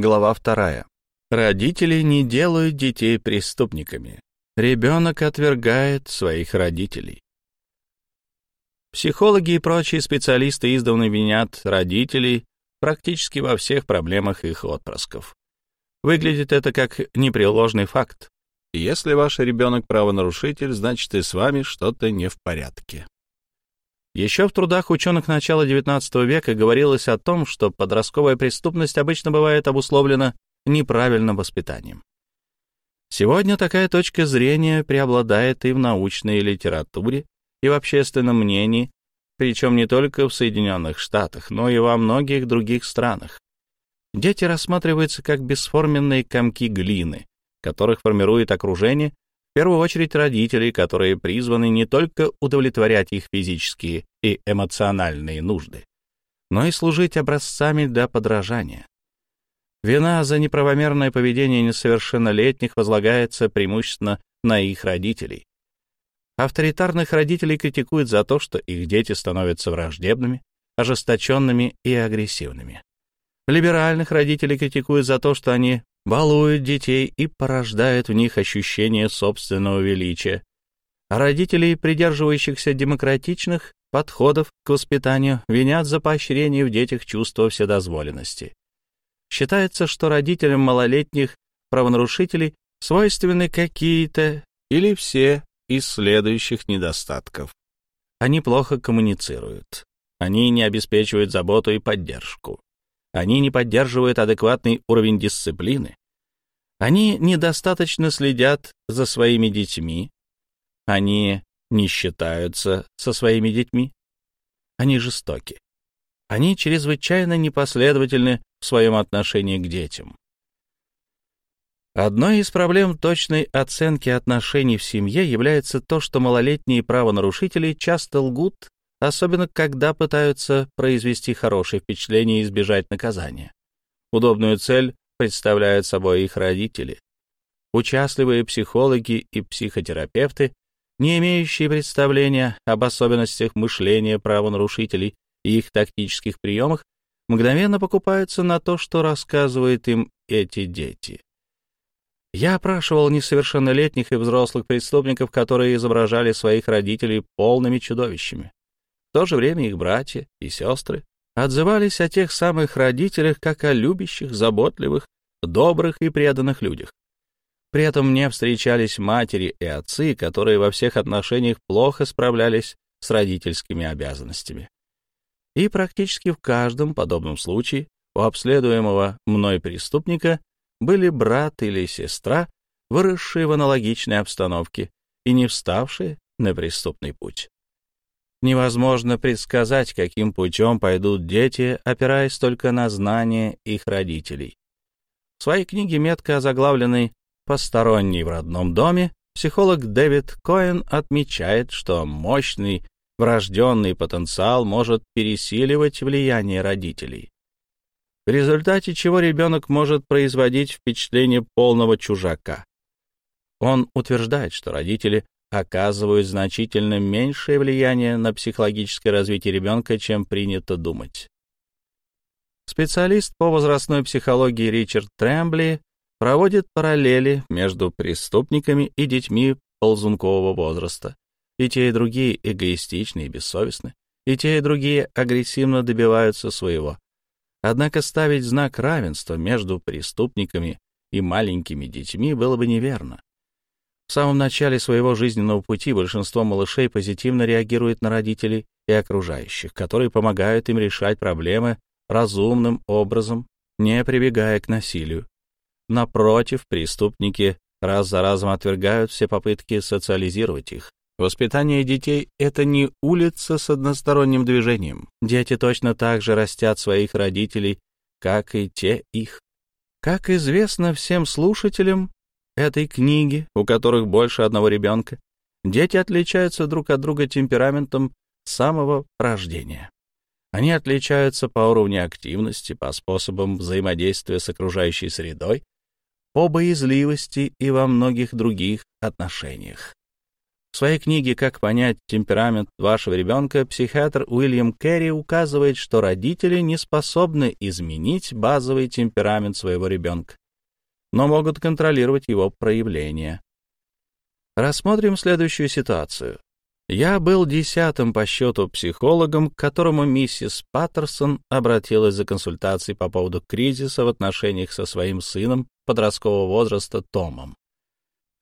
Глава вторая. Родители не делают детей преступниками. Ребенок отвергает своих родителей. Психологи и прочие специалисты издавна винят родителей практически во всех проблемах их отпрысков. Выглядит это как непреложный факт. Если ваш ребенок правонарушитель, значит и с вами что-то не в порядке. Еще в трудах ученых начала XIX века говорилось о том, что подростковая преступность обычно бывает обусловлена неправильным воспитанием. Сегодня такая точка зрения преобладает и в научной литературе, и в общественном мнении, причем не только в Соединенных Штатах, но и во многих других странах. Дети рассматриваются как бесформенные комки глины, которых формирует окружение, первую очередь родители, которые призваны не только удовлетворять их физические и эмоциональные нужды, но и служить образцами для подражания. Вина за неправомерное поведение несовершеннолетних возлагается преимущественно на их родителей. Авторитарных родителей критикуют за то, что их дети становятся враждебными, ожесточенными и агрессивными. Либеральных родителей критикуют за то, что они балуют детей и порождают в них ощущение собственного величия. Родителей, придерживающихся демократичных подходов к воспитанию, винят за поощрение в детях чувства вседозволенности. Считается, что родителям малолетних правонарушителей свойственны какие-то или все из следующих недостатков. Они плохо коммуницируют. Они не обеспечивают заботу и поддержку. Они не поддерживают адекватный уровень дисциплины. Они недостаточно следят за своими детьми. Они не считаются со своими детьми. Они жестоки. Они чрезвычайно непоследовательны в своем отношении к детям. Одной из проблем точной оценки отношений в семье является то, что малолетние правонарушители часто лгут, особенно когда пытаются произвести хорошее впечатление и избежать наказания. Удобную цель представляют собой их родители. Участливые психологи и психотерапевты, не имеющие представления об особенностях мышления правонарушителей и их тактических приемах, мгновенно покупаются на то, что рассказывают им эти дети. Я опрашивал несовершеннолетних и взрослых преступников, которые изображали своих родителей полными чудовищами. В то же время их братья и сестры отзывались о тех самых родителях как о любящих, заботливых, добрых и преданных людях. При этом мне встречались матери и отцы, которые во всех отношениях плохо справлялись с родительскими обязанностями. И практически в каждом подобном случае у обследуемого мной преступника были брат или сестра, выросшие в аналогичной обстановке и не вставшие на преступный путь. Невозможно предсказать, каким путем пойдут дети, опираясь только на знания их родителей. В своей книге, метко озаглавленной «Посторонний в родном доме», психолог Дэвид Коэн отмечает, что мощный врожденный потенциал может пересиливать влияние родителей, в результате чего ребенок может производить впечатление полного чужака. Он утверждает, что родители оказывают значительно меньшее влияние на психологическое развитие ребенка, чем принято думать. Специалист по возрастной психологии Ричард Трэмбли проводит параллели между преступниками и детьми ползункового возраста, и те, и другие эгоистичны и бессовестны, и те, и другие агрессивно добиваются своего. Однако ставить знак равенства между преступниками и маленькими детьми было бы неверно. В самом начале своего жизненного пути большинство малышей позитивно реагирует на родителей и окружающих, которые помогают им решать проблемы разумным образом, не прибегая к насилию. Напротив, преступники раз за разом отвергают все попытки социализировать их, Воспитание детей — это не улица с односторонним движением. Дети точно так же растят своих родителей, как и те их. Как известно всем слушателям этой книги, у которых больше одного ребенка, дети отличаются друг от друга темпераментом с самого рождения. Они отличаются по уровню активности, по способам взаимодействия с окружающей средой, по боязливости и во многих других отношениях. В своей книге «Как понять темперамент вашего ребенка» психиатр Уильям Керри указывает, что родители не способны изменить базовый темперамент своего ребенка, но могут контролировать его проявления. Рассмотрим следующую ситуацию. Я был десятым по счету психологом, к которому миссис Паттерсон обратилась за консультацией по поводу кризиса в отношениях со своим сыном подросткового возраста Томом.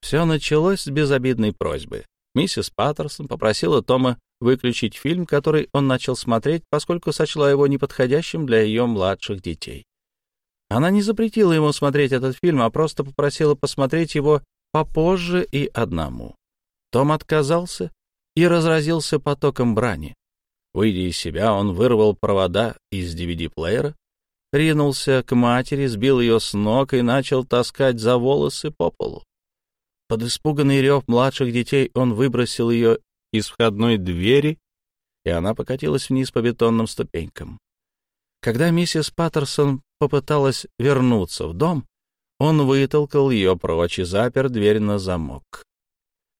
Все началось с безобидной просьбы. Миссис Паттерсон попросила Тома выключить фильм, который он начал смотреть, поскольку сочла его неподходящим для ее младших детей. Она не запретила ему смотреть этот фильм, а просто попросила посмотреть его попозже и одному. Том отказался и разразился потоком брани. Выйдя из себя, он вырвал провода из DVD-плеера, ринулся к матери, сбил ее с ног и начал таскать за волосы по полу. Под испуганный рев младших детей он выбросил ее из входной двери, и она покатилась вниз по бетонным ступенькам. Когда миссис Паттерсон попыталась вернуться в дом, он вытолкал ее прочь и запер дверь на замок.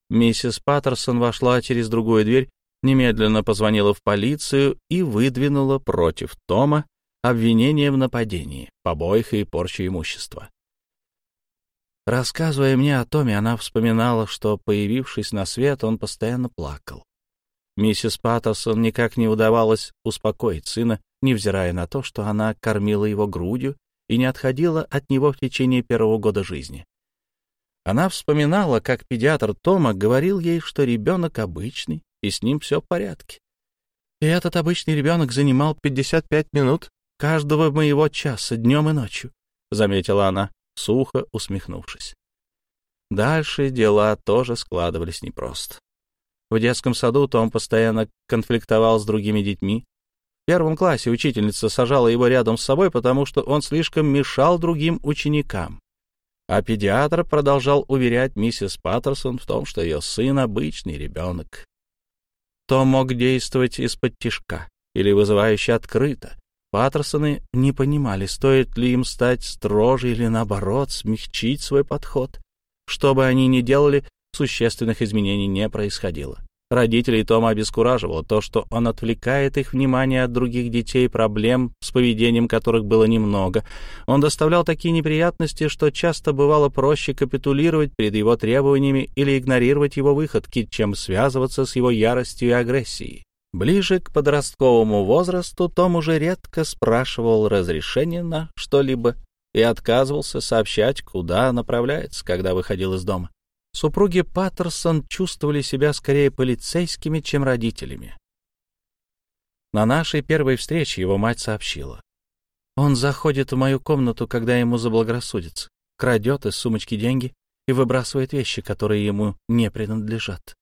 Миссис Паттерсон вошла через другую дверь, немедленно позвонила в полицию и выдвинула против Тома обвинение в нападении, побоях и порче имущества. Рассказывая мне о Томе, она вспоминала, что, появившись на свет, он постоянно плакал. Миссис Паттерсон никак не удавалось успокоить сына, невзирая на то, что она кормила его грудью и не отходила от него в течение первого года жизни. Она вспоминала, как педиатр Тома говорил ей, что ребенок обычный, и с ним все в порядке. И этот обычный ребенок занимал 55 минут каждого моего часа, днем и ночью, — заметила она сухо усмехнувшись. Дальше дела тоже складывались непросто. В детском саду Том постоянно конфликтовал с другими детьми. В первом классе учительница сажала его рядом с собой, потому что он слишком мешал другим ученикам. А педиатр продолжал уверять миссис Паттерсон в том, что ее сын — обычный ребенок. Том мог действовать из-под тишка или вызывающе открыто, Паттерсоны не понимали, стоит ли им стать строже или, наоборот, смягчить свой подход. Что бы они ни делали, существенных изменений не происходило. Родителей Тома обескураживало то, что он отвлекает их внимание от других детей, проблем, с поведением которых было немного. Он доставлял такие неприятности, что часто бывало проще капитулировать перед его требованиями или игнорировать его выходки, чем связываться с его яростью и агрессией. Ближе к подростковому возрасту Том уже редко спрашивал разрешения на что-либо и отказывался сообщать, куда направляется, когда выходил из дома. Супруги Паттерсон чувствовали себя скорее полицейскими, чем родителями. На нашей первой встрече его мать сообщила. Он заходит в мою комнату, когда ему заблагорассудится, крадет из сумочки деньги и выбрасывает вещи, которые ему не принадлежат.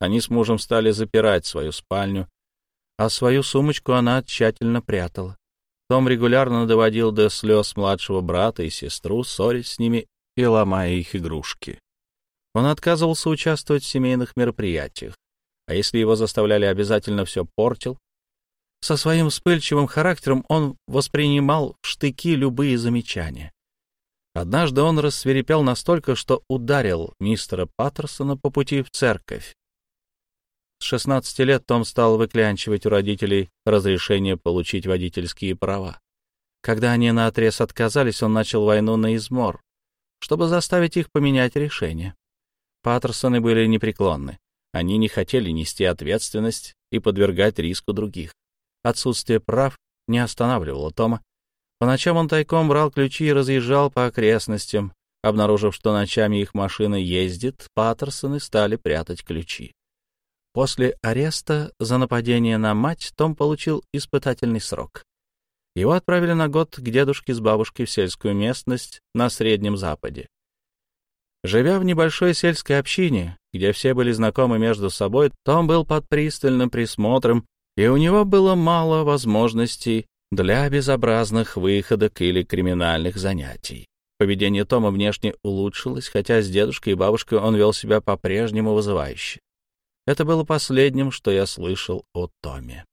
Они с мужем стали запирать свою спальню, а свою сумочку она тщательно прятала. Том регулярно доводил до слез младшего брата и сестру, ссорясь с ними и ломая их игрушки. Он отказывался участвовать в семейных мероприятиях, а если его заставляли, обязательно все портил. Со своим вспыльчивым характером он воспринимал в штыки любые замечания. Однажды он рассверепел настолько, что ударил мистера Паттерсона по пути в церковь. С 16 лет Том стал выклянчивать у родителей разрешение получить водительские права. Когда они наотрез отказались, он начал войну на измор, чтобы заставить их поменять решение. Паттерсоны были непреклонны. Они не хотели нести ответственность и подвергать риску других. Отсутствие прав не останавливало Тома. По ночам он тайком брал ключи и разъезжал по окрестностям. Обнаружив, что ночами их машина ездит, Паттерсоны стали прятать ключи. После ареста за нападение на мать Том получил испытательный срок. Его отправили на год к дедушке с бабушкой в сельскую местность на Среднем Западе. Живя в небольшой сельской общине, где все были знакомы между собой, Том был под пристальным присмотром, и у него было мало возможностей для безобразных выходок или криминальных занятий. Поведение Тома внешне улучшилось, хотя с дедушкой и бабушкой он вел себя по-прежнему вызывающе. Это было последним, что я слышал о Томе.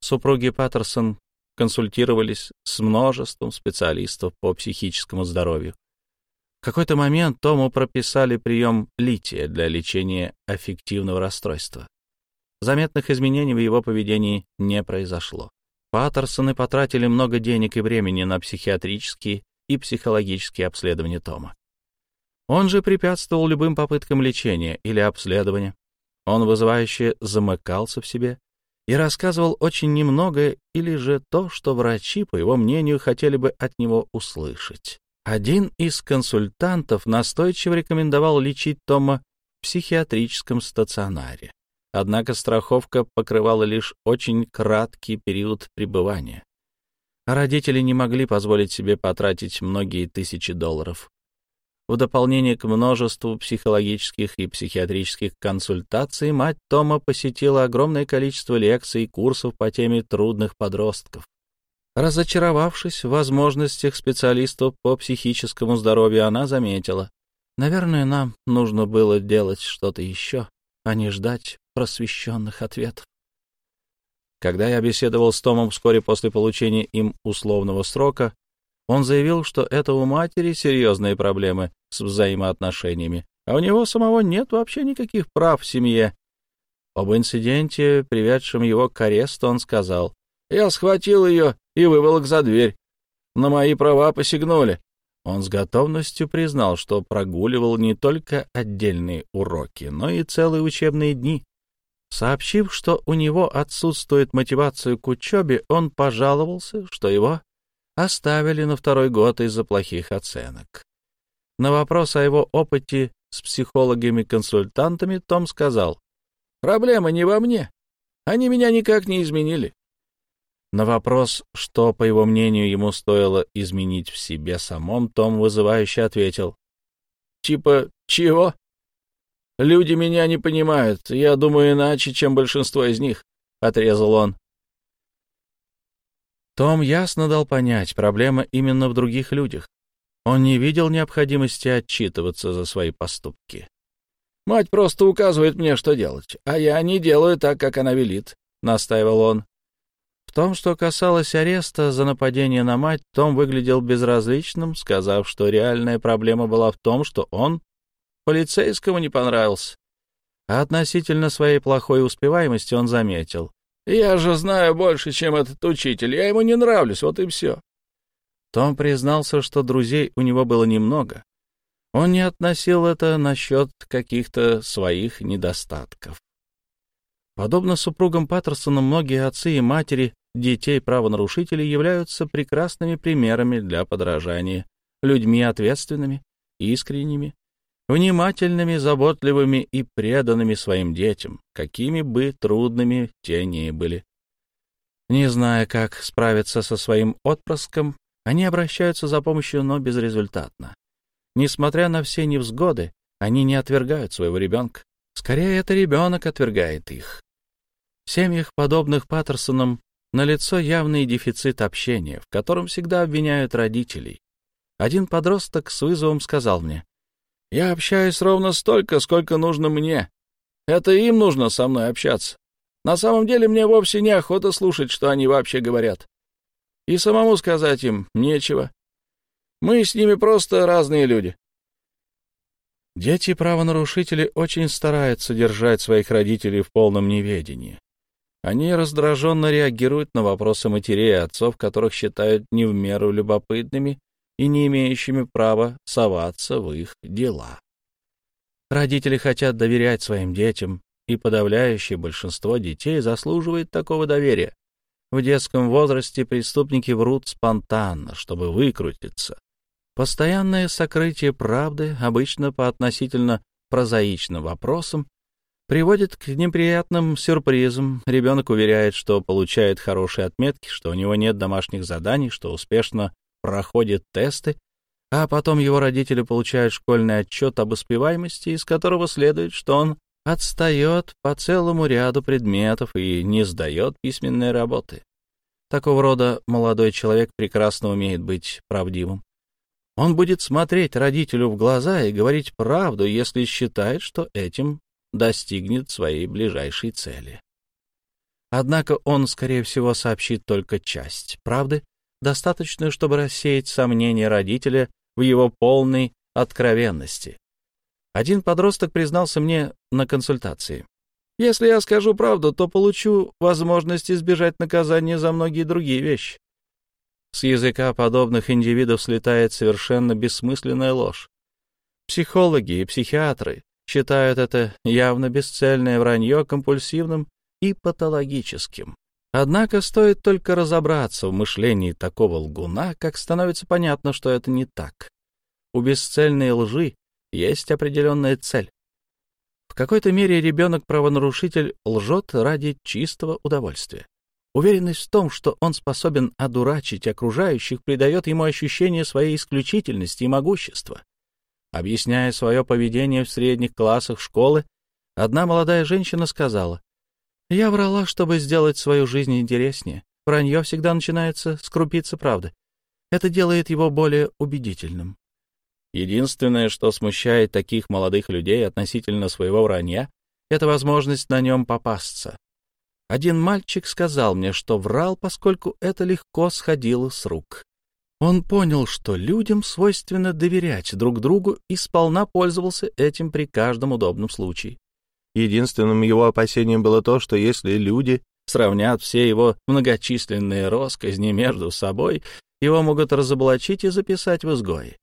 Супруги Паттерсон консультировались с множеством специалистов по психическому здоровью. Какой-то момент Тому прописали прием лития для лечения аффективного расстройства. Заметных изменений в его поведении не произошло. Паттерсоны потратили много денег и времени на психиатрические и психологические обследования Тома. Он же препятствовал любым попыткам лечения или обследования. Он вызывающе замыкался в себе и рассказывал очень немного или же то, что врачи, по его мнению, хотели бы от него услышать. Один из консультантов настойчиво рекомендовал лечить Тома в психиатрическом стационаре. Однако страховка покрывала лишь очень краткий период пребывания. Родители не могли позволить себе потратить многие тысячи долларов. В дополнение к множеству психологических и психиатрических консультаций мать Тома посетила огромное количество лекций и курсов по теме трудных подростков. Разочаровавшись в возможностях специалистов по психическому здоровью, она заметила, «Наверное, нам нужно было делать что-то еще, а не ждать просвещенных ответов». Когда я беседовал с Томом вскоре после получения им условного срока, он заявил, что это у матери серьезные проблемы с взаимоотношениями, а у него самого нет вообще никаких прав в семье. Об инциденте, приведшем его к аресту, он сказал, «Я схватил ее и выволок за дверь. На мои права посягнули. Он с готовностью признал, что прогуливал не только отдельные уроки, но и целые учебные дни. Сообщив, что у него отсутствует мотивация к учебе, он пожаловался, что его оставили на второй год из-за плохих оценок. На вопрос о его опыте с психологами-консультантами Том сказал, «Проблема не во мне. Они меня никак не изменили. На вопрос, что, по его мнению, ему стоило изменить в себе самом, Том вызывающе ответил. «Типа, чего? Люди меня не понимают. Я думаю иначе, чем большинство из них», — отрезал он. Том ясно дал понять, проблема именно в других людях. Он не видел необходимости отчитываться за свои поступки. «Мать просто указывает мне, что делать, а я не делаю так, как она велит», — настаивал он. Том, что касалось ареста за нападение на мать, Том выглядел безразличным, сказав, что реальная проблема была в том, что он полицейскому не понравился. А относительно своей плохой успеваемости он заметил. «Я же знаю больше, чем этот учитель. Я ему не нравлюсь, вот и все». Том признался, что друзей у него было немного. Он не относил это насчет каких-то своих недостатков. Подобно супругам Паттерсона, многие отцы и матери детей правонарушителей являются прекрасными примерами для подражания, людьми ответственными, искренними, внимательными, заботливыми и преданными своим детям, какими бы трудными те ни были. Не зная, как справиться со своим отпрыском, они обращаются за помощью, но безрезультатно. Несмотря на все невзгоды, они не отвергают своего ребенка. Скорее, это ребенок отвергает их. В семьях, подобных Паттерсонам, налицо явный дефицит общения, в котором всегда обвиняют родителей. Один подросток с вызовом сказал мне, «Я общаюсь ровно столько, сколько нужно мне. Это им нужно со мной общаться. На самом деле мне вовсе неохота слушать, что они вообще говорят. И самому сказать им нечего. Мы с ними просто разные люди. Дети-правонарушители очень стараются держать своих родителей в полном неведении. Они раздраженно реагируют на вопросы матерей и отцов, которых считают не в меру любопытными и не имеющими права соваться в их дела. Родители хотят доверять своим детям, и подавляющее большинство детей заслуживает такого доверия. В детском возрасте преступники врут спонтанно, чтобы выкрутиться. Постоянное сокрытие правды, обычно по относительно прозаичным вопросам, приводит к неприятным сюрпризам. Ребенок уверяет, что получает хорошие отметки, что у него нет домашних заданий, что успешно проходит тесты, а потом его родители получают школьный отчет об успеваемости, из которого следует, что он отстает по целому ряду предметов и не сдает письменные работы. Такого рода молодой человек прекрасно умеет быть правдивым. Он будет смотреть родителю в глаза и говорить правду, если считает, что этим достигнет своей ближайшей цели. Однако он, скорее всего, сообщит только часть правды, достаточную, чтобы рассеять сомнения родителя в его полной откровенности. Один подросток признался мне на консультации. «Если я скажу правду, то получу возможность избежать наказания за многие другие вещи». С языка подобных индивидов слетает совершенно бессмысленная ложь. Психологи и психиатры считают это явно бесцельное вранье компульсивным и патологическим. Однако стоит только разобраться в мышлении такого лгуна, как становится понятно, что это не так. У бесцельной лжи есть определенная цель. В какой-то мере ребенок-правонарушитель лжет ради чистого удовольствия. Уверенность в том, что он способен одурачить окружающих, придает ему ощущение своей исключительности и могущества. Объясняя свое поведение в средних классах школы, одна молодая женщина сказала, «Я врала, чтобы сделать свою жизнь интереснее. Вранье всегда начинается с крупицы правды. Это делает его более убедительным. Единственное, что смущает таких молодых людей относительно своего вранья, это возможность на нем попасться. Один мальчик сказал мне, что врал, поскольку это легко сходило с рук. Он понял, что людям свойственно доверять друг другу и сполна пользовался этим при каждом удобном случае. Единственным его опасением было то, что если люди сравнят все его многочисленные росказни между собой, его могут разоблачить и записать в изгое.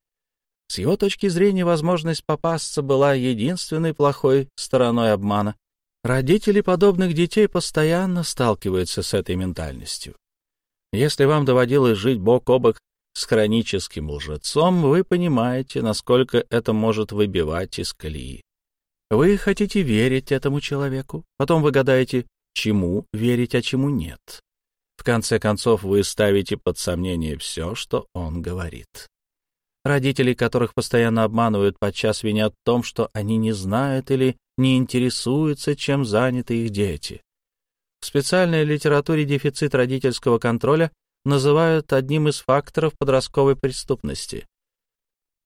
С его точки зрения, возможность попасться была единственной плохой стороной обмана. Родители подобных детей постоянно сталкиваются с этой ментальностью. Если вам доводилось жить бок о бок с хроническим лжецом, вы понимаете, насколько это может выбивать из колеи. Вы хотите верить этому человеку, потом вы гадаете, чему верить, а чему нет. В конце концов, вы ставите под сомнение все, что он говорит. Родителей, которых постоянно обманывают, подчас винят в том, что они не знают или не интересуются, чем заняты их дети. В специальной литературе дефицит родительского контроля называют одним из факторов подростковой преступности.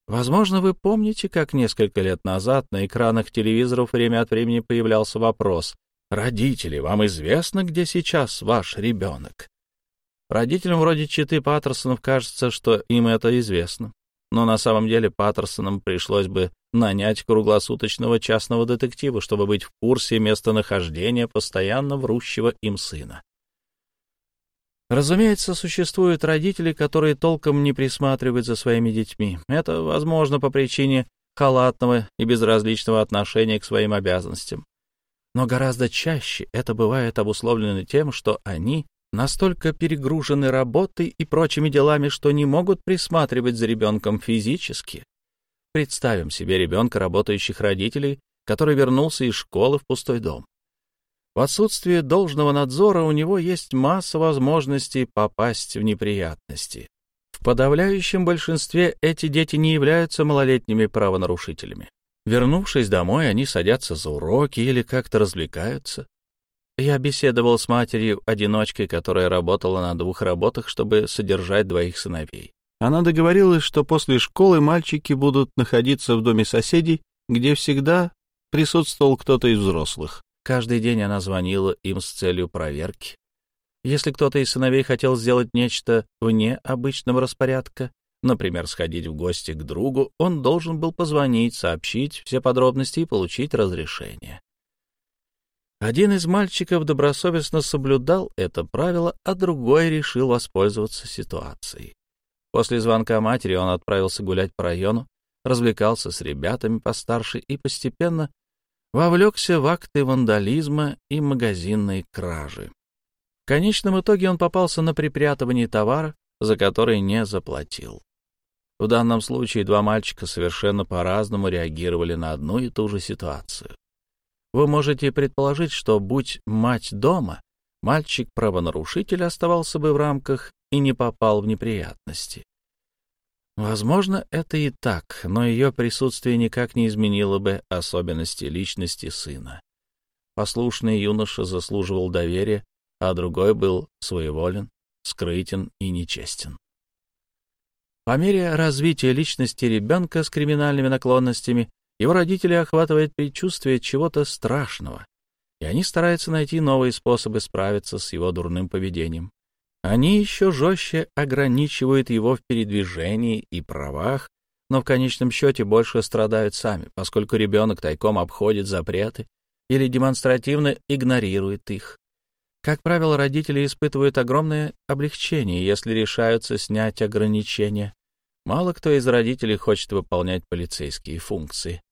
Возможно, вы помните, как несколько лет назад на экранах телевизоров время от времени появлялся вопрос «Родители, вам известно, где сейчас ваш ребенок?» Родителям вроде Читы Паттерсонов кажется, что им это известно но на самом деле Паттерсонам пришлось бы нанять круглосуточного частного детектива, чтобы быть в курсе местонахождения постоянно врущего им сына. Разумеется, существуют родители, которые толком не присматривают за своими детьми. Это возможно по причине халатного и безразличного отношения к своим обязанностям. Но гораздо чаще это бывает обусловлено тем, что они настолько перегружены работой и прочими делами, что не могут присматривать за ребенком физически. Представим себе ребенка работающих родителей, который вернулся из школы в пустой дом. В отсутствие должного надзора у него есть масса возможностей попасть в неприятности. В подавляющем большинстве эти дети не являются малолетними правонарушителями. Вернувшись домой, они садятся за уроки или как-то развлекаются. Я беседовал с матерью-одиночкой, которая работала на двух работах, чтобы содержать двоих сыновей. Она договорилась, что после школы мальчики будут находиться в доме соседей, где всегда присутствовал кто-то из взрослых. Каждый день она звонила им с целью проверки. Если кто-то из сыновей хотел сделать нечто вне обычного распорядка, например, сходить в гости к другу, он должен был позвонить, сообщить все подробности и получить разрешение. Один из мальчиков добросовестно соблюдал это правило, а другой решил воспользоваться ситуацией. После звонка матери он отправился гулять по району, развлекался с ребятами постарше и постепенно вовлекся в акты вандализма и магазинной кражи. В конечном итоге он попался на припрятывание товара, за который не заплатил. В данном случае два мальчика совершенно по-разному реагировали на одну и ту же ситуацию. Вы можете предположить, что, будь мать дома, мальчик-правонарушитель оставался бы в рамках и не попал в неприятности. Возможно, это и так, но ее присутствие никак не изменило бы особенности личности сына. Послушный юноша заслуживал доверия, а другой был своеволен, скрытен и нечестен. По мере развития личности ребенка с криминальными наклонностями его родители охватывает предчувствие чего-то страшного, и они стараются найти новые способы справиться с его дурным поведением. Они еще жестче ограничивают его в передвижении и правах, но в конечном счете больше страдают сами, поскольку ребенок тайком обходит запреты или демонстративно игнорирует их. Как правило, родители испытывают огромное облегчение, если решаются снять ограничения. Мало кто из родителей хочет выполнять полицейские функции.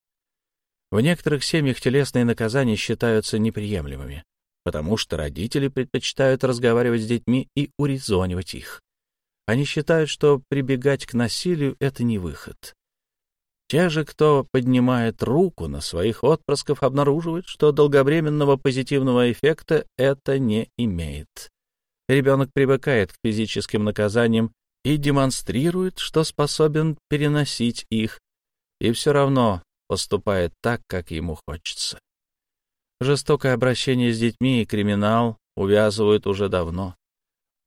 В некоторых семьях телесные наказания считаются неприемлемыми, потому что родители предпочитают разговаривать с детьми и урезонивать их. Они считают, что прибегать к насилию — это не выход. Те же, кто поднимает руку на своих отпрысков, обнаруживают, что долговременного позитивного эффекта это не имеет. Ребенок привыкает к физическим наказаниям и демонстрирует, что способен переносить их, и все равно поступает так, как ему хочется. Жестокое обращение с детьми и криминал увязывают уже давно.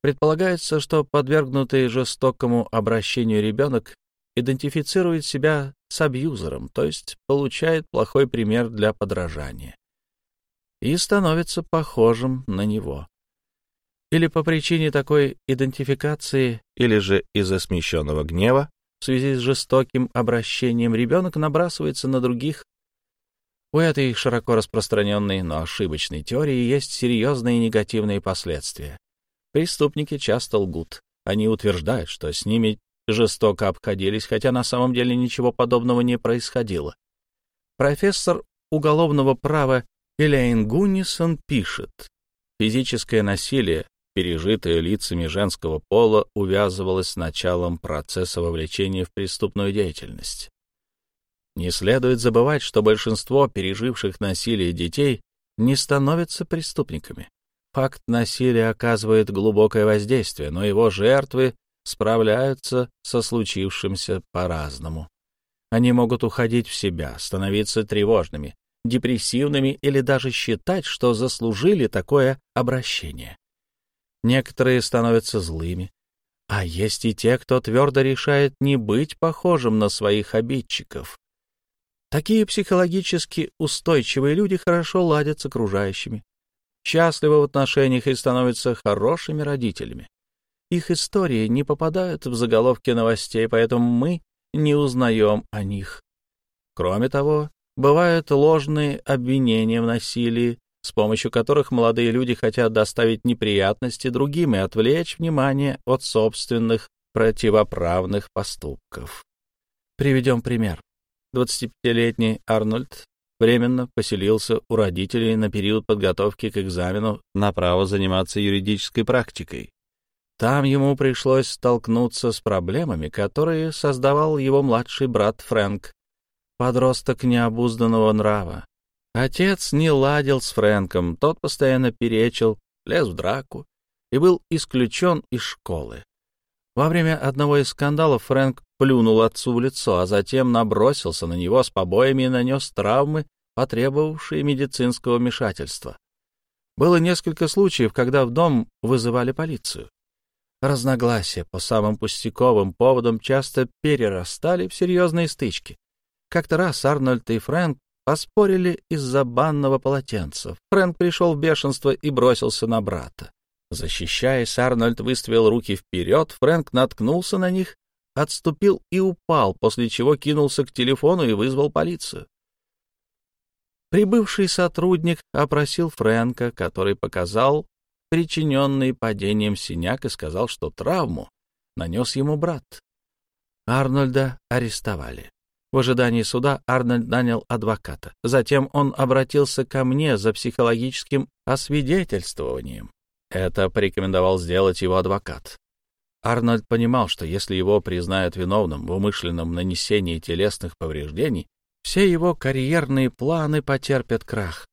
Предполагается, что подвергнутый жестокому обращению ребенок идентифицирует себя с абьюзером, то есть получает плохой пример для подражания и становится похожим на него. Или по причине такой идентификации, или же из-за смещенного гнева в связи с жестоким обращением ребенок набрасывается на других. У этой широко распространенной, но ошибочной теории есть серьезные негативные последствия. Преступники часто лгут. Они утверждают, что с ними жестоко обходились, хотя на самом деле ничего подобного не происходило. Профессор уголовного права Элейн Гуннисон пишет, физическое насилие, пережитое лицами женского пола, увязывалось с началом процесса вовлечения в преступную деятельность. Не следует забывать, что большинство переживших насилие детей не становятся преступниками. Факт насилия оказывает глубокое воздействие, но его жертвы справляются со случившимся по-разному. Они могут уходить в себя, становиться тревожными, депрессивными или даже считать, что заслужили такое обращение. Некоторые становятся злыми, а есть и те, кто твердо решает не быть похожим на своих обидчиков. Такие психологически устойчивые люди хорошо ладят с окружающими, счастливы в отношениях и становятся хорошими родителями. Их истории не попадают в заголовки новостей, поэтому мы не узнаем о них. Кроме того, бывают ложные обвинения в насилии, с помощью которых молодые люди хотят доставить неприятности другим и отвлечь внимание от собственных противоправных поступков. Приведем пример. 25-летний Арнольд временно поселился у родителей на период подготовки к экзамену на право заниматься юридической практикой. Там ему пришлось столкнуться с проблемами, которые создавал его младший брат Фрэнк, подросток необузданного нрава. Отец не ладил с Фрэнком, тот постоянно перечил, лез в драку и был исключен из школы. Во время одного из скандалов Фрэнк плюнул отцу в лицо, а затем набросился на него с побоями и нанес травмы, потребовавшие медицинского вмешательства. Было несколько случаев, когда в дом вызывали полицию. Разногласия по самым пустяковым поводам часто перерастали в серьезные стычки. Как-то раз Арнольд и Фрэнк поспорили из-за банного полотенца. Фрэнк пришел в бешенство и бросился на брата. Защищаясь, Арнольд выставил руки вперед, Фрэнк наткнулся на них, отступил и упал, после чего кинулся к телефону и вызвал полицию. Прибывший сотрудник опросил Фрэнка, который показал причиненный падением синяк и сказал, что травму нанес ему брат. Арнольда арестовали. В ожидании суда Арнольд нанял адвоката. Затем он обратился ко мне за психологическим освидетельствованием. Это порекомендовал сделать его адвокат. Арнольд понимал, что если его признают виновным в умышленном нанесении телесных повреждений, все его карьерные планы потерпят крах.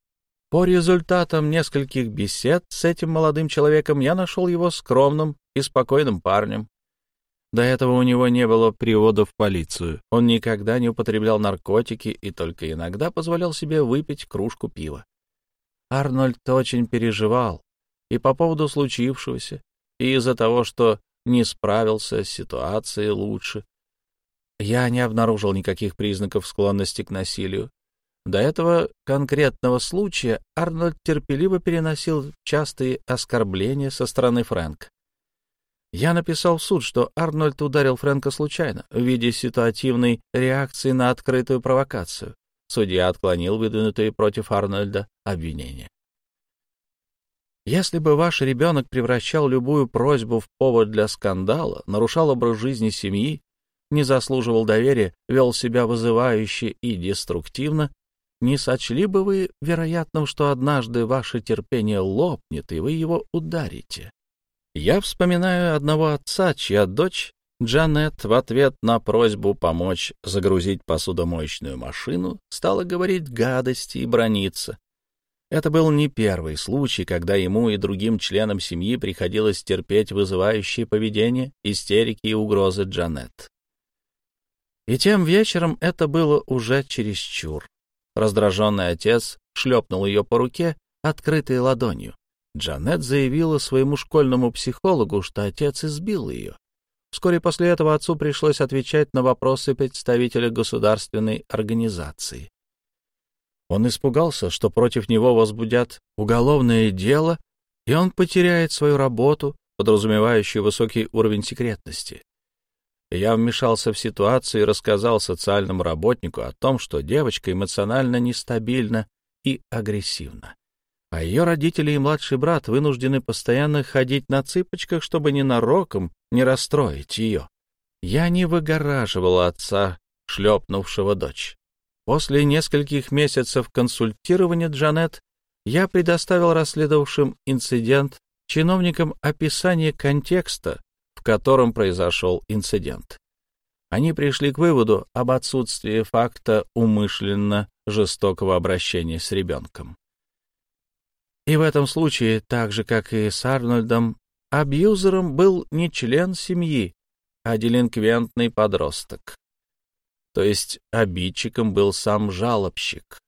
По результатам нескольких бесед с этим молодым человеком я нашел его скромным и спокойным парнем. До этого у него не было привода в полицию. Он никогда не употреблял наркотики и только иногда позволял себе выпить кружку пива. Арнольд очень переживал и по поводу случившегося, и из-за того, что не справился с ситуацией лучше. Я не обнаружил никаких признаков склонности к насилию, до этого конкретного случая Арнольд терпеливо переносил частые оскорбления со стороны Фрэнка. Я написал в суд, что Арнольд ударил Фрэнка случайно, в виде ситуативной реакции на открытую провокацию. Судья отклонил выдвинутые против Арнольда обвинения. Если бы ваш ребенок превращал любую просьбу в повод для скандала, нарушал образ жизни семьи, не заслуживал доверия, вел себя вызывающе и деструктивно, не сочли бы вы вероятным, что однажды ваше терпение лопнет, и вы его ударите. Я вспоминаю одного отца, чья дочь, Джанет, в ответ на просьбу помочь загрузить посудомоечную машину, стала говорить гадости и брониться. Это был не первый случай, когда ему и другим членам семьи приходилось терпеть вызывающее поведение, истерики и угрозы Джанет. И тем вечером это было уже чересчур. Раздраженный отец шлепнул ее по руке, открытой ладонью. Джанет заявила своему школьному психологу, что отец избил ее. Вскоре после этого отцу пришлось отвечать на вопросы представителя государственной организации. Он испугался, что против него возбудят уголовное дело, и он потеряет свою работу, подразумевающую высокий уровень секретности. Я вмешался в ситуацию и рассказал социальному работнику о том, что девочка эмоционально нестабильна и агрессивна. А ее родители и младший брат вынуждены постоянно ходить на цыпочках, чтобы ненароком не расстроить ее. Я не выгораживал отца, шлепнувшего дочь. После нескольких месяцев консультирования Джанет я предоставил расследовавшим инцидент чиновникам описание контекста, в котором произошел инцидент. Они пришли к выводу об отсутствии факта умышленно жестокого обращения с ребенком. И в этом случае, так же, как и с Арнольдом, абьюзером был не член семьи, а делинквентный подросток. То есть обидчиком был сам жалобщик.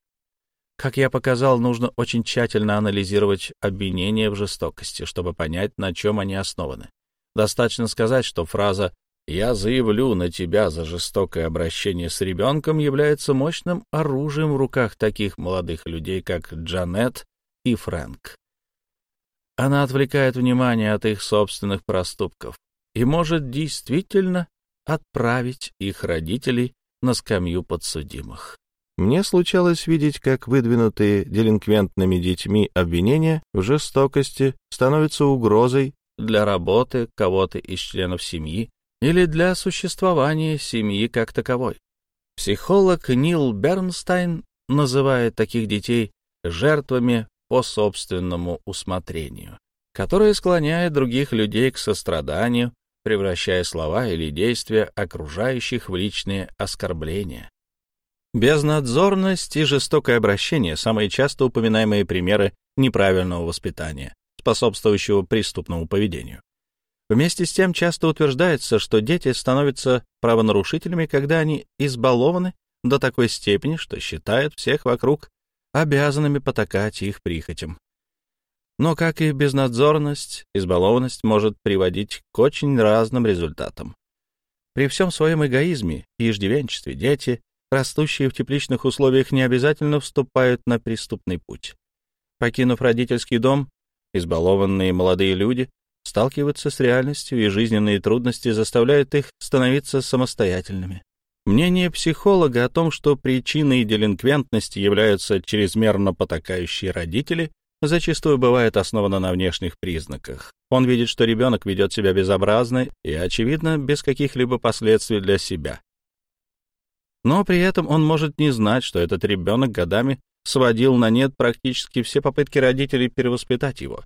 Как я показал, нужно очень тщательно анализировать обвинения в жестокости, чтобы понять, на чем они основаны. Достаточно сказать, что фраза «я заявлю на тебя за жестокое обращение с ребенком» является мощным оружием в руках таких молодых людей, как Джанет и Фрэнк. Она отвлекает внимание от их собственных проступков и может действительно отправить их родителей на скамью подсудимых. Мне случалось видеть, как выдвинутые делинквентными детьми обвинения в жестокости становятся угрозой для работы кого-то из членов семьи или для существования семьи как таковой. Психолог Нил Бернстайн называет таких детей жертвами по собственному усмотрению, которые склоняют других людей к состраданию, превращая слова или действия окружающих в личные оскорбления. Безнадзорность и жестокое обращение – самые часто упоминаемые примеры неправильного воспитания способствующего преступному поведению. Вместе с тем часто утверждается, что дети становятся правонарушителями, когда они избалованы до такой степени, что считают всех вокруг обязанными потакать их прихотям. Но, как и безнадзорность, избалованность может приводить к очень разным результатам. При всем своем эгоизме и иждивенчестве дети, растущие в тепличных условиях, не обязательно вступают на преступный путь. Покинув родительский дом, Избалованные молодые люди сталкиваются с реальностью, и жизненные трудности заставляют их становиться самостоятельными. Мнение психолога о том, что причиной делинквентности являются чрезмерно потакающие родители, зачастую бывает основано на внешних признаках. Он видит, что ребенок ведет себя безобразно и, очевидно, без каких-либо последствий для себя. Но при этом он может не знать, что этот ребенок годами сводил на нет практически все попытки родителей перевоспитать его.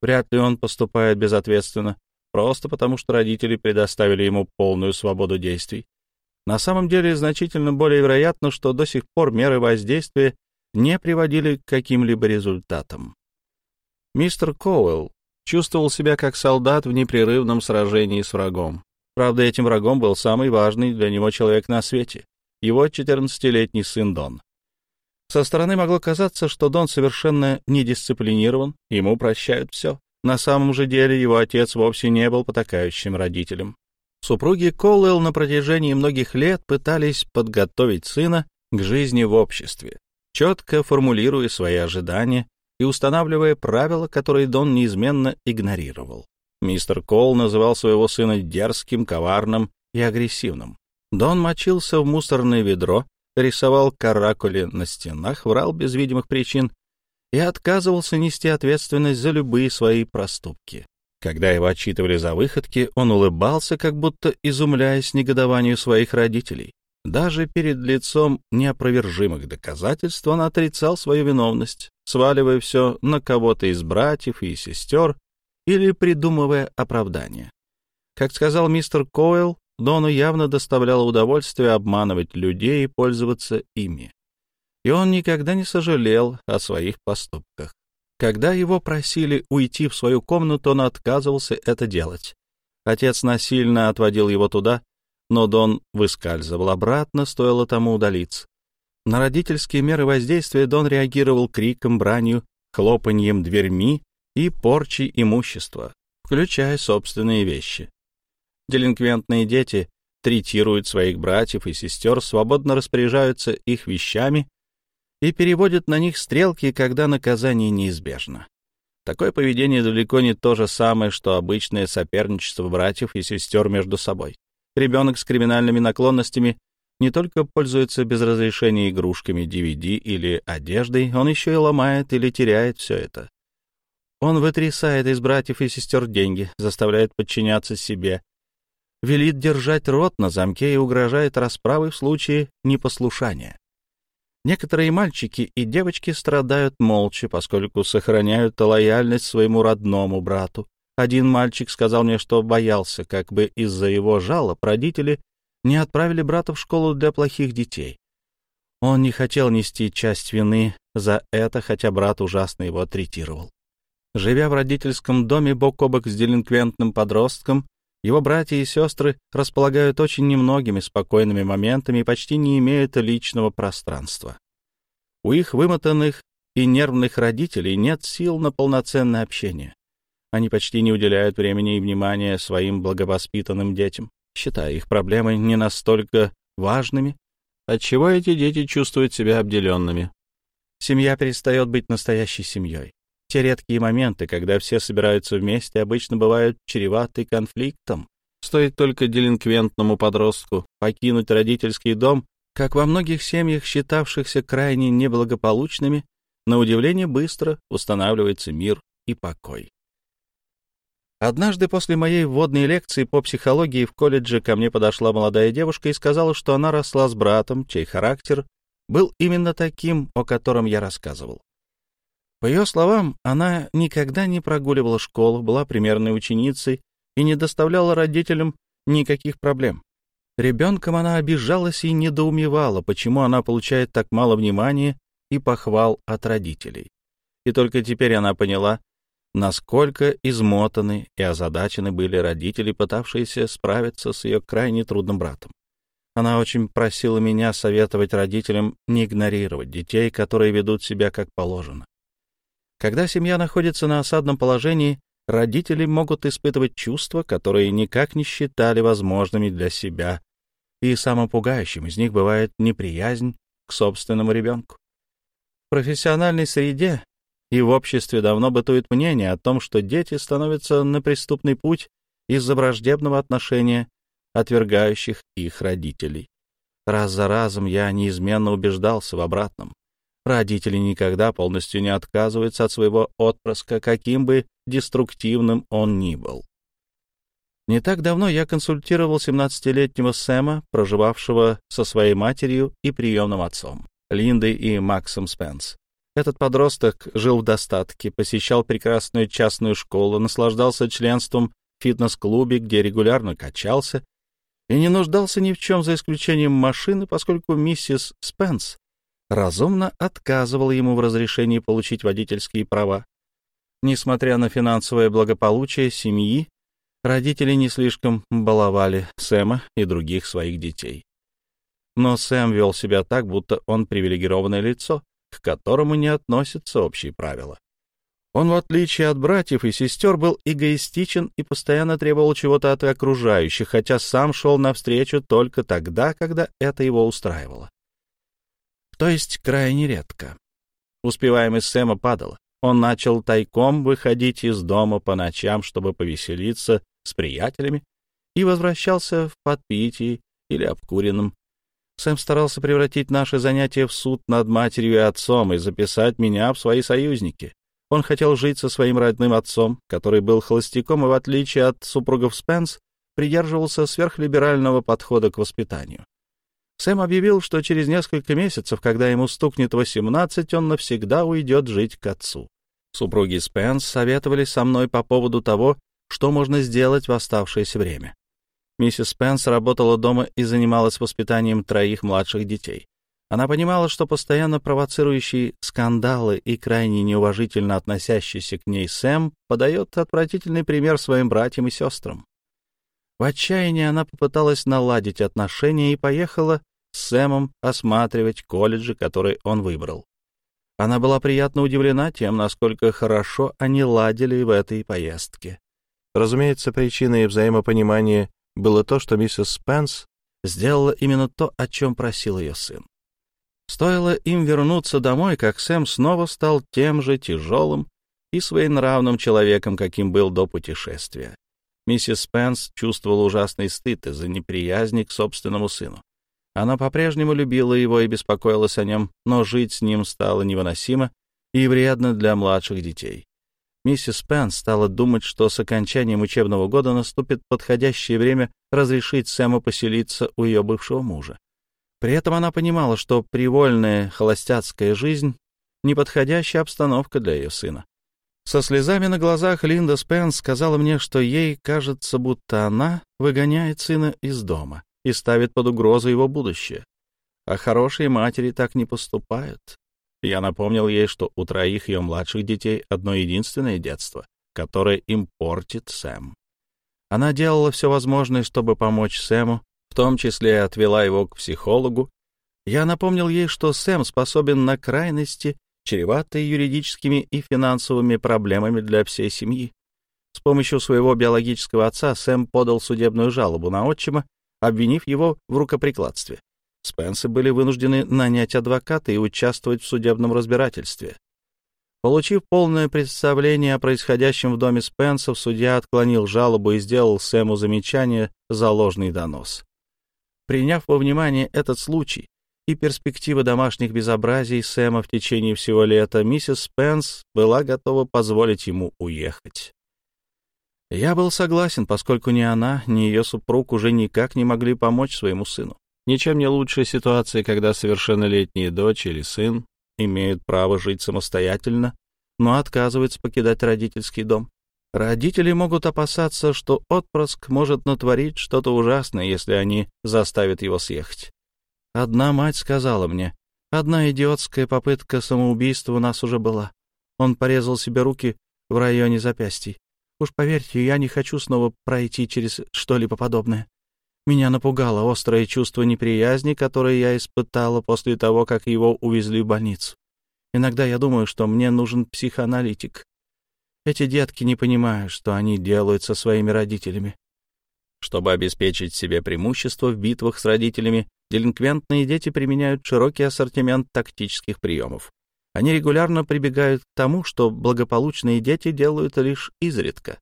Вряд ли он поступает безответственно, просто потому что родители предоставили ему полную свободу действий. На самом деле значительно более вероятно, что до сих пор меры воздействия не приводили к каким-либо результатам. Мистер Коуэлл чувствовал себя как солдат в непрерывном сражении с врагом. Правда, этим врагом был самый важный для него человек на свете — его 14-летний сын Дон. Со стороны могло казаться, что Дон совершенно недисциплинирован, ему прощают все. На самом же деле его отец вовсе не был потакающим родителем. Супруги Коллелл на протяжении многих лет пытались подготовить сына к жизни в обществе, четко формулируя свои ожидания и устанавливая правила, которые Дон неизменно игнорировал. Мистер Кол называл своего сына дерзким, коварным и агрессивным. Дон мочился в мусорное ведро, рисовал каракули на стенах, врал без видимых причин и отказывался нести ответственность за любые свои проступки. Когда его отчитывали за выходки, он улыбался, как будто изумляясь негодованию своих родителей. Даже перед лицом неопровержимых доказательств он отрицал свою виновность, сваливая все на кого-то из братьев и сестер или придумывая оправдание. Как сказал мистер Койл, Дону явно доставляло удовольствие обманывать людей и пользоваться ими. И он никогда не сожалел о своих поступках. Когда его просили уйти в свою комнату, он отказывался это делать. Отец насильно отводил его туда, но Дон выскальзывал обратно, стоило тому удалиться. На родительские меры воздействия Дон реагировал криком, бранью, хлопаньем дверьми и порчей имущества, включая собственные вещи. Делинквентные дети третируют своих братьев и сестер, свободно распоряжаются их вещами и переводят на них стрелки, когда наказание неизбежно. Такое поведение далеко не то же самое, что обычное соперничество братьев и сестер между собой. Ребенок с криминальными наклонностями не только пользуется без разрешения игрушками, DVD или одеждой, он еще и ломает или теряет все это. Он вытрясает из братьев и сестер деньги, заставляет подчиняться себе, велит держать рот на замке и угрожает расправой в случае непослушания. Некоторые мальчики и девочки страдают молча, поскольку сохраняют лояльность своему родному брату. Один мальчик сказал мне, что боялся, как бы из-за его жалоб родители не отправили брата в школу для плохих детей. Он не хотел нести часть вины за это, хотя брат ужасно его третировал. Живя в родительском доме бок о бок с делинквентным подростком, его братья и сестры располагают очень немногими спокойными моментами и почти не имеют личного пространства. У их вымотанных и нервных родителей нет сил на полноценное общение. Они почти не уделяют времени и внимания своим благовоспитанным детям, считая их проблемы не настолько важными, отчего эти дети чувствуют себя обделенными. Семья перестает быть настоящей семьей. Те редкие моменты, когда все собираются вместе, обычно бывают чреваты конфликтом. Стоит только делинквентному подростку покинуть родительский дом, как во многих семьях, считавшихся крайне неблагополучными, на удивление быстро устанавливается мир и покой. Однажды после моей вводной лекции по психологии в колледже ко мне подошла молодая девушка и сказала, что она росла с братом, чей характер был именно таким, о котором я рассказывал. По ее словам, она никогда не прогуливала школу, была примерной ученицей и не доставляла родителям никаких проблем. Ребенком она обижалась и недоумевала, почему она получает так мало внимания и похвал от родителей. И только теперь она поняла, насколько измотаны и озадачены были родители, пытавшиеся справиться с ее крайне трудным братом. Она очень просила меня советовать родителям не игнорировать детей, которые ведут себя как положено. Когда семья находится на осадном положении, родители могут испытывать чувства, которые никак не считали возможными для себя, и самым пугающим из них бывает неприязнь к собственному ребенку. В профессиональной среде и в обществе давно бытует мнение о том, что дети становятся на преступный путь из-за враждебного отношения отвергающих их родителей. Раз за разом я неизменно убеждался в обратном. Родители никогда полностью не отказываются от своего отпрыска, каким бы деструктивным он ни был. Не так давно я консультировал 17-летнего Сэма, проживавшего со своей матерью и приемным отцом, Линдой и Максом Спенс. Этот подросток жил в достатке, посещал прекрасную частную школу, наслаждался членством в фитнес-клубе, где регулярно качался, и не нуждался ни в чем за исключением машины, поскольку миссис Спенс разумно отказывал ему в разрешении получить водительские права. Несмотря на финансовое благополучие семьи, родители не слишком баловали Сэма и других своих детей. Но Сэм вел себя так, будто он привилегированное лицо, к которому не относятся общие правила. Он, в отличие от братьев и сестер, был эгоистичен и постоянно требовал чего-то от окружающих, хотя сам шел навстречу только тогда, когда это его устраивало то есть крайне редко. Успеваемость Сэма падала. Он начал тайком выходить из дома по ночам, чтобы повеселиться с приятелями, и возвращался в подпитии или обкуренном. Сэм старался превратить наши занятия в суд над матерью и отцом и записать меня в свои союзники. Он хотел жить со своим родным отцом, который был холостяком и, в отличие от супругов Спенс, придерживался сверхлиберального подхода к воспитанию. Сэм объявил, что через несколько месяцев, когда ему стукнет 18, он навсегда уйдет жить к отцу. Супруги Спенс советовались со мной по поводу того, что можно сделать в оставшееся время. Миссис Спенс работала дома и занималась воспитанием троих младших детей. Она понимала, что постоянно провоцирующий скандалы и крайне неуважительно относящийся к ней Сэм подает отвратительный пример своим братьям и сестрам. В отчаянии она попыталась наладить отношения и поехала с Сэмом осматривать колледжи, которые он выбрал. Она была приятно удивлена тем, насколько хорошо они ладили в этой поездке. Разумеется, причиной взаимопонимания было то, что миссис Спенс сделала именно то, о чем просил ее сын. Стоило им вернуться домой, как Сэм снова стал тем же тяжелым и своенравным человеком, каким был до путешествия. Миссис Спенс чувствовала ужасный стыд из-за неприязни к собственному сыну. Она по-прежнему любила его и беспокоилась о нем, но жить с ним стало невыносимо и вредно для младших детей. Миссис Спенс стала думать, что с окончанием учебного года наступит подходящее время разрешить Сэму поселиться у ее бывшего мужа. При этом она понимала, что привольная холостяцкая жизнь — неподходящая обстановка для ее сына. Со слезами на глазах Линда Спенс сказала мне, что ей кажется, будто она выгоняет сына из дома и ставит под угрозу его будущее. А хорошие матери так не поступают. Я напомнил ей, что у троих ее младших детей одно единственное детство, которое им портит Сэм. Она делала все возможное, чтобы помочь Сэму, в том числе отвела его к психологу. Я напомнил ей, что Сэм способен на крайности, чреватые юридическими и финансовыми проблемами для всей семьи. С помощью своего биологического отца Сэм подал судебную жалобу на отчима, обвинив его в рукоприкладстве. Спенсы были вынуждены нанять адвоката и участвовать в судебном разбирательстве. Получив полное представление о происходящем в доме Спенсов, судья отклонил жалобу и сделал Сэму замечание за ложный донос. Приняв во внимание этот случай и перспективы домашних безобразий Сэма в течение всего лета, миссис Спенс была готова позволить ему уехать. Я был согласен, поскольку ни она, ни ее супруг уже никак не могли помочь своему сыну. Ничем не лучшая ситуация, когда совершеннолетняя дочь или сын имеют право жить самостоятельно, но отказываются покидать родительский дом. Родители могут опасаться, что отпрыск может натворить что-то ужасное, если они заставят его съехать. Одна мать сказала мне, одна идиотская попытка самоубийства у нас уже была. Он порезал себе руки в районе запястий. Уж поверьте, я не хочу снова пройти через что-либо подобное. Меня напугало острое чувство неприязни, которое я испытала после того, как его увезли в больницу. Иногда я думаю, что мне нужен психоаналитик. Эти детки не понимают, что они делают со своими родителями. Чтобы обеспечить себе преимущество в битвах с родителями, делинквентные дети применяют широкий ассортимент тактических приемов. Они регулярно прибегают к тому, что благополучные дети делают лишь изредка.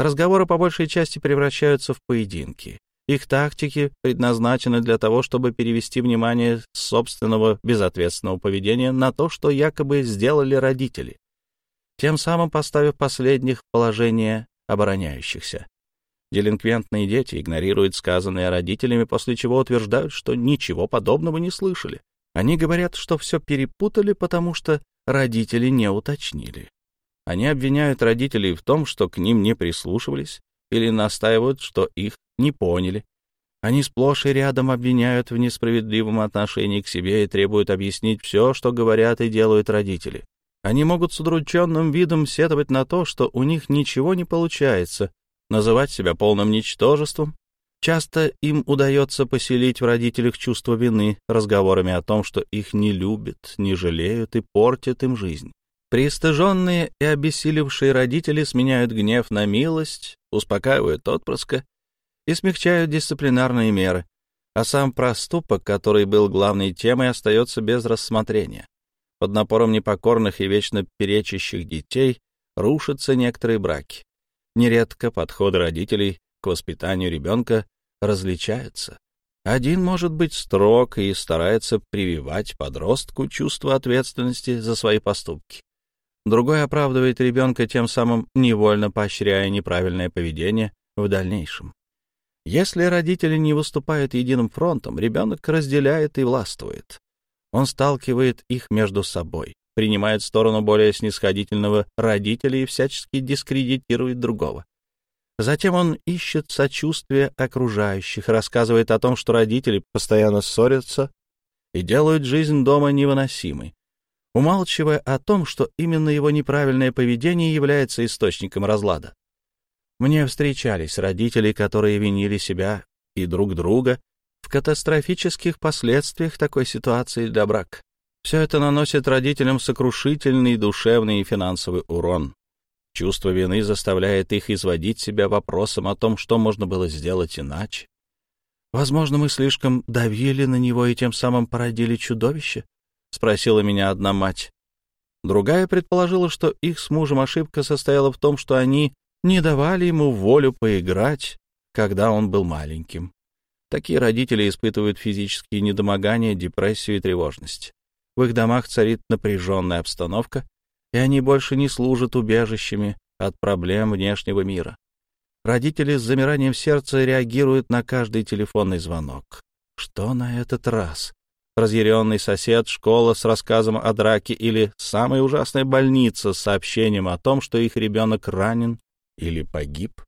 Разговоры по большей части превращаются в поединки. Их тактики предназначены для того, чтобы перевести внимание собственного безответственного поведения на то, что якобы сделали родители, тем самым поставив последних в положение обороняющихся. Делинквентные дети игнорируют сказанное родителями, после чего утверждают, что ничего подобного не слышали. Они говорят, что все перепутали, потому что родители не уточнили. Они обвиняют родителей в том, что к ним не прислушивались, или настаивают, что их не поняли. Они сплошь и рядом обвиняют в несправедливом отношении к себе и требуют объяснить все, что говорят и делают родители. Они могут с удрученным видом сетовать на то, что у них ничего не получается, называть себя полным ничтожеством. Часто им удается поселить в родителях чувство вины разговорами о том, что их не любят, не жалеют и портят им жизнь. Пристыженные и обессилевшие родители сменяют гнев на милость, успокаивают отпрыска и смягчают дисциплинарные меры, а сам проступок, который был главной темой, остается без рассмотрения. под напором непокорных и вечно перечащих детей рушатся некоторые браки. Нередко подходы родителей к воспитанию ребенка различаются. Один может быть строг и старается прививать подростку чувство ответственности за свои поступки. Другой оправдывает ребенка, тем самым невольно поощряя неправильное поведение в дальнейшем. Если родители не выступают единым фронтом, ребенок разделяет и властвует. Он сталкивает их между собой, принимает сторону более снисходительного родителя и всячески дискредитирует другого. Затем он ищет сочувствие окружающих, рассказывает о том, что родители постоянно ссорятся и делают жизнь дома невыносимой, умалчивая о том, что именно его неправильное поведение является источником разлада. Мне встречались родители, которые винили себя и друг друга в катастрофических последствиях такой ситуации для брака. Все это наносит родителям сокрушительный душевный и финансовый урон. Чувство вины заставляет их изводить себя вопросом о том, что можно было сделать иначе. Возможно, мы слишком давили на него и тем самым породили чудовище? — спросила меня одна мать. Другая предположила, что их с мужем ошибка состояла в том, что они не давали ему волю поиграть, когда он был маленьким. Такие родители испытывают физические недомогания, депрессию и тревожность. В их домах царит напряженная обстановка, и они больше не служат убежищами от проблем внешнего мира. Родители с замиранием сердца реагируют на каждый телефонный звонок. Что на этот раз? Разъяренный сосед, школа с рассказом о драке или самая ужасная больница с сообщением о том, что их ребенок ранен или погиб?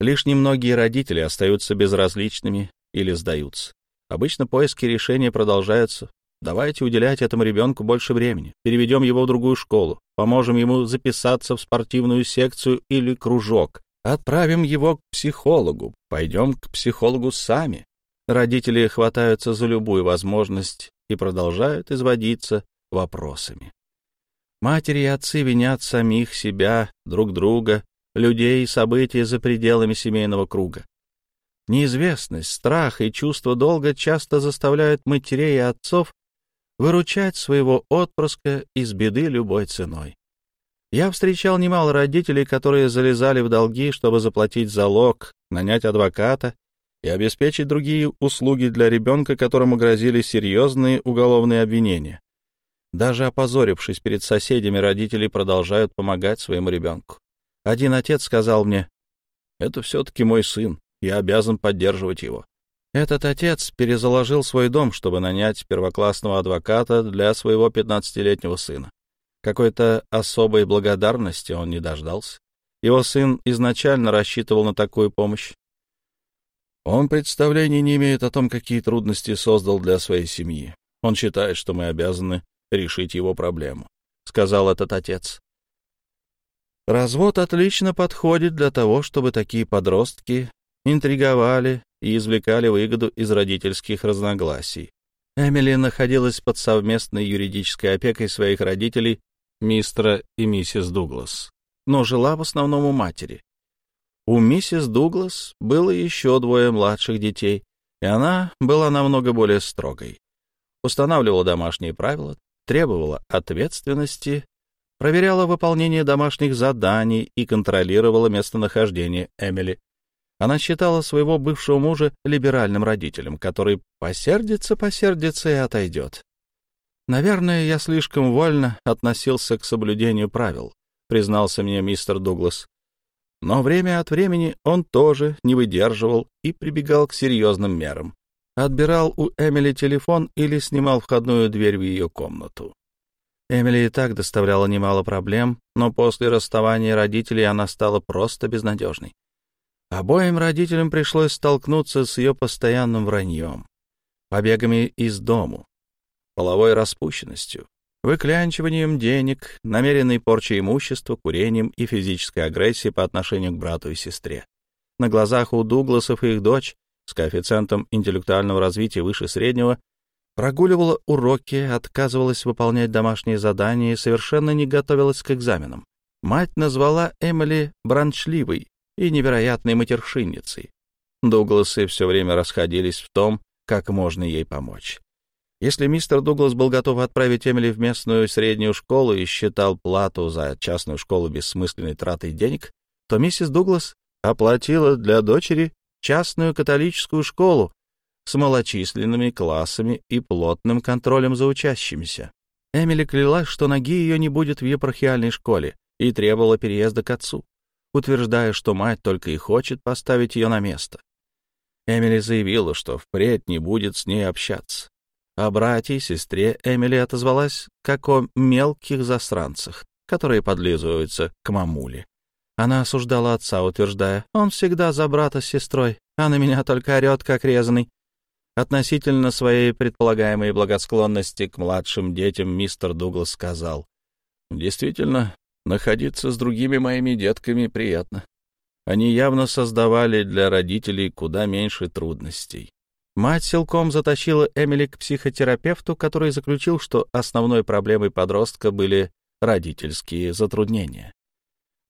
Лишь немногие родители остаются безразличными или сдаются. Обычно поиски решения продолжаются Давайте уделять этому ребенку больше времени. Переведем его в другую школу, поможем ему записаться в спортивную секцию или кружок, отправим его к психологу, пойдем к психологу сами. Родители хватаются за любую возможность и продолжают изводиться вопросами. Матери и отцы винят самих себя, друг друга, людей и события за пределами семейного круга. Неизвестность, страх и чувство долга часто заставляют матерей и отцов выручать своего отпрыска из беды любой ценой. Я встречал немало родителей, которые залезали в долги, чтобы заплатить залог, нанять адвоката и обеспечить другие услуги для ребенка, которому грозили серьезные уголовные обвинения. Даже опозорившись перед соседями, родители продолжают помогать своему ребенку. Один отец сказал мне, «Это все-таки мой сын, я обязан поддерживать его. Этот отец перезаложил свой дом, чтобы нанять первоклассного адвоката для своего 15-летнего сына. Какой-то особой благодарности он не дождался. Его сын изначально рассчитывал на такую помощь. Он представления не имеет о том, какие трудности создал для своей семьи. Он считает, что мы обязаны решить его проблему, — сказал этот отец. Развод отлично подходит для того, чтобы такие подростки интриговали и извлекали выгоду из родительских разногласий. Эмили находилась под совместной юридической опекой своих родителей, мистера и миссис Дуглас, но жила в основном у матери. У миссис Дуглас было еще двое младших детей, и она была намного более строгой. Устанавливала домашние правила, требовала ответственности, проверяла выполнение домашних заданий и контролировала местонахождение Эмили. Она считала своего бывшего мужа либеральным родителем, который посердится, посердится и отойдет. «Наверное, я слишком вольно относился к соблюдению правил», — признался мне мистер Дуглас. Но время от времени он тоже не выдерживал и прибегал к серьезным мерам. Отбирал у Эмили телефон или снимал входную дверь в ее комнату. Эмили и так доставляла немало проблем, но после расставания родителей она стала просто безнадежной. Обоим родителям пришлось столкнуться с ее постоянным враньем, побегами из дому, половой распущенностью, выклянчиванием денег, намеренной порчей имущества, курением и физической агрессией по отношению к брату и сестре. На глазах у Дугласов и их дочь с коэффициентом интеллектуального развития выше среднего прогуливала уроки, отказывалась выполнять домашние задания и совершенно не готовилась к экзаменам. Мать назвала Эмили бранчливой и невероятной матершинницей. Дугласы все время расходились в том, как можно ей помочь. Если мистер Дуглас был готов отправить Эмили в местную среднюю школу и считал плату за частную школу бессмысленной тратой денег, то миссис Дуглас оплатила для дочери частную католическую школу с малочисленными классами и плотным контролем за учащимися. Эмили клялась, что ноги ее не будет в епархиальной школе, и требовала переезда к отцу, утверждая, что мать только и хочет поставить ее на место. Эмили заявила, что впредь не будет с ней общаться. О брате и сестре Эмили отозвалась как о мелких засранцах, которые подлизываются к мамуле. Она осуждала отца, утверждая, он всегда за брата с сестрой, а на меня только орет, как резанный. Относительно своей предполагаемой благосклонности к младшим детям мистер Дуглас сказал, «Действительно, находиться с другими моими детками приятно. Они явно создавали для родителей куда меньше трудностей». Мать силком затащила Эмили к психотерапевту, который заключил, что основной проблемой подростка были родительские затруднения.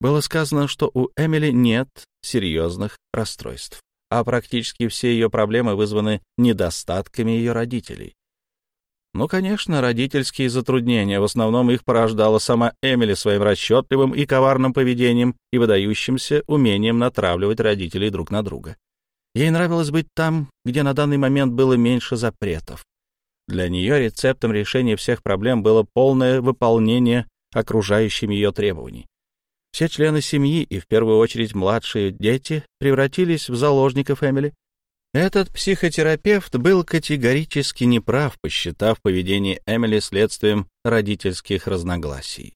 Было сказано, что у Эмили нет серьезных расстройств а практически все ее проблемы вызваны недостатками ее родителей. Ну, конечно, родительские затруднения, в основном их порождала сама Эмили своим расчетливым и коварным поведением и выдающимся умением натравливать родителей друг на друга. Ей нравилось быть там, где на данный момент было меньше запретов. Для нее рецептом решения всех проблем было полное выполнение окружающими ее требований. Все члены семьи, и в первую очередь младшие дети, превратились в заложников Эмили. Этот психотерапевт был категорически неправ, посчитав поведение Эмили следствием родительских разногласий.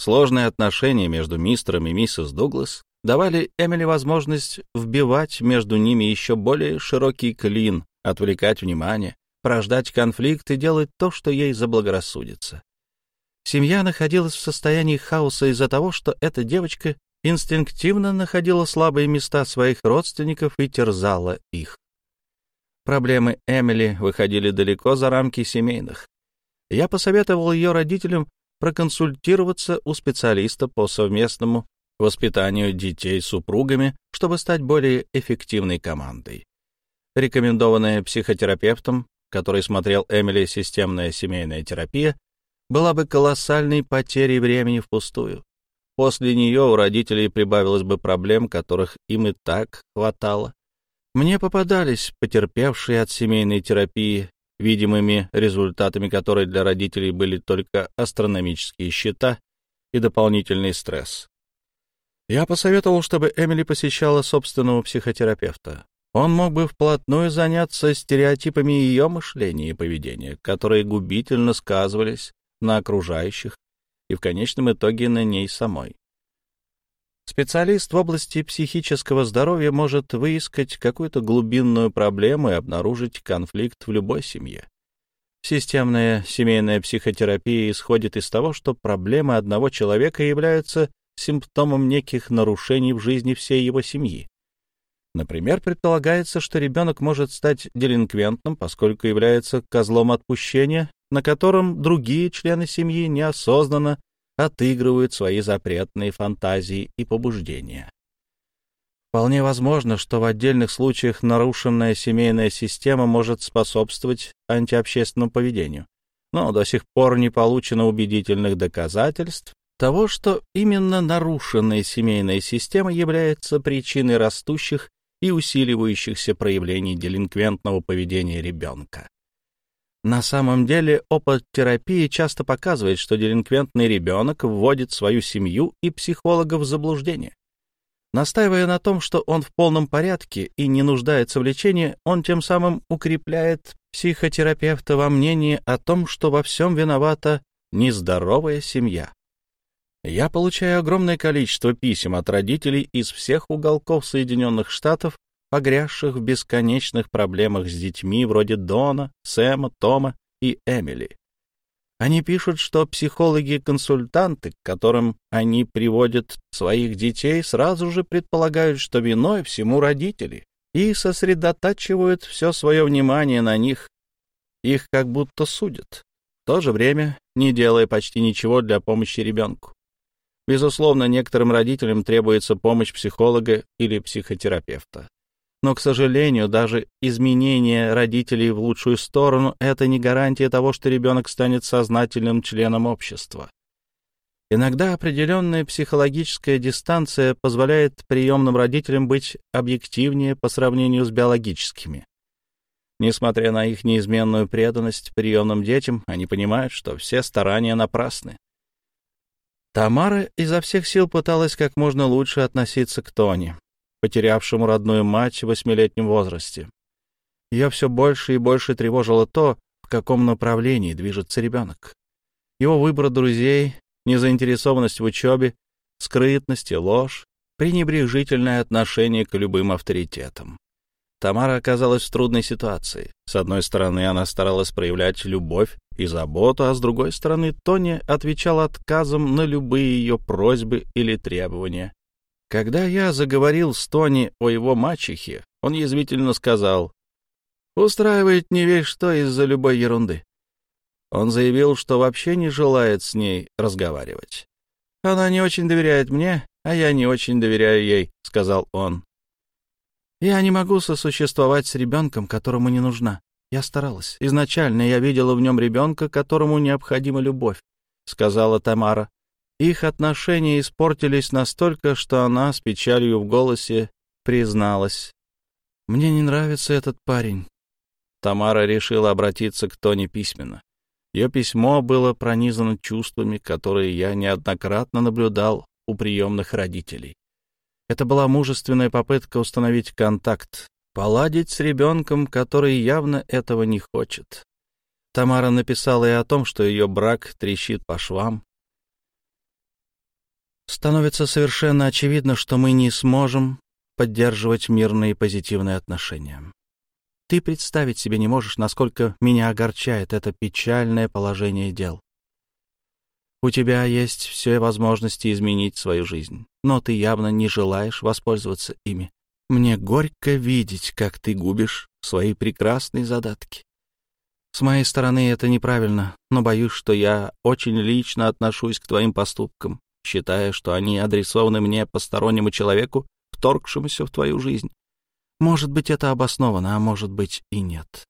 Сложные отношения между мистером и миссис Дуглас давали Эмили возможность вбивать между ними еще более широкий клин, отвлекать внимание, порождать конфликт и делать то, что ей заблагорассудится. Семья находилась в состоянии хаоса из-за того, что эта девочка инстинктивно находила слабые места своих родственников и терзала их. Проблемы Эмили выходили далеко за рамки семейных. Я посоветовал ее родителям проконсультироваться у специалиста по совместному воспитанию детей супругами, чтобы стать более эффективной командой. Рекомендованная психотерапевтом, который смотрел Эмили системная семейная терапия, была бы колоссальной потерей времени впустую. После нее у родителей прибавилось бы проблем, которых им и так хватало. Мне попадались потерпевшие от семейной терапии, видимыми результатами которой для родителей были только астрономические счета и дополнительный стресс. Я посоветовал, чтобы Эмили посещала собственного психотерапевта. Он мог бы вплотную заняться стереотипами ее мышления и поведения, которые губительно сказывались на окружающих и в конечном итоге на ней самой. Специалист в области психического здоровья может выискать какую-то глубинную проблему и обнаружить конфликт в любой семье. Системная семейная психотерапия исходит из того, что проблемы одного человека являются симптомом неких нарушений в жизни всей его семьи. Например, предполагается, что ребенок может стать делинквентным, поскольку является козлом отпущения на котором другие члены семьи неосознанно отыгрывают свои запретные фантазии и побуждения. Вполне возможно, что в отдельных случаях нарушенная семейная система может способствовать антиобщественному поведению, но до сих пор не получено убедительных доказательств того, что именно нарушенная семейная система является причиной растущих и усиливающихся проявлений делинквентного поведения ребенка. На самом деле опыт терапии часто показывает, что делинквентный ребенок вводит свою семью и психолога в заблуждение. Настаивая на том, что он в полном порядке и не нуждается в лечении, он тем самым укрепляет психотерапевта во мнении о том, что во всем виновата нездоровая семья. Я получаю огромное количество писем от родителей из всех уголков Соединенных Штатов, погрязших в бесконечных проблемах с детьми вроде Дона, Сэма, Тома и Эмили. Они пишут, что психологи-консультанты, к которым они приводят своих детей, сразу же предполагают, что виной всему родители, и сосредотачивают все свое внимание на них. Их как будто судят, в то же время не делая почти ничего для помощи ребенку. Безусловно, некоторым родителям требуется помощь психолога или психотерапевта. Но, к сожалению, даже изменение родителей в лучшую сторону — это не гарантия того, что ребенок станет сознательным членом общества. Иногда определенная психологическая дистанция позволяет приемным родителям быть объективнее по сравнению с биологическими. Несмотря на их неизменную преданность приемным детям, они понимают, что все старания напрасны. Тамара изо всех сил пыталась как можно лучше относиться к Тони, потерявшему родную мать в восьмилетнем возрасте. Ее все больше и больше тревожило то, в каком направлении движется ребенок. Его выбор друзей, незаинтересованность в учебе, скрытность и ложь, пренебрежительное отношение к любым авторитетам. Тамара оказалась в трудной ситуации. С одной стороны, она старалась проявлять любовь и заботу, а с другой стороны, Тони отвечал отказом на любые ее просьбы или требования. Когда я заговорил с Тони о его мачехе, он язвительно сказал, «Устраивает не весь что из-за любой ерунды». Он заявил, что вообще не желает с ней разговаривать. «Она не очень доверяет мне, а я не очень доверяю ей», — сказал он. Я не могу сосуществовать с ребенком, которому не нужна. Я старалась. Изначально я видела в нем ребенка, которому необходима любовь, — сказала Тамара. Их отношения испортились настолько, что она с печалью в голосе призналась. «Мне не нравится этот парень». Тамара решила обратиться к Тони письменно. Ее письмо было пронизано чувствами, которые я неоднократно наблюдал у приемных родителей. Это была мужественная попытка установить контакт, поладить с ребенком, который явно этого не хочет. Тамара написала и о том, что ее брак трещит по швам. Становится совершенно очевидно, что мы не сможем поддерживать мирные и позитивные отношения. Ты представить себе не можешь, насколько меня огорчает это печальное положение дел. У тебя есть все возможности изменить свою жизнь, но ты явно не желаешь воспользоваться ими. Мне горько видеть, как ты губишь свои прекрасные задатки. С моей стороны это неправильно, но боюсь, что я очень лично отношусь к твоим поступкам, считая, что они адресованы мне постороннему человеку, вторгшемуся в твою жизнь. Может быть, это обосновано, а может быть и нет.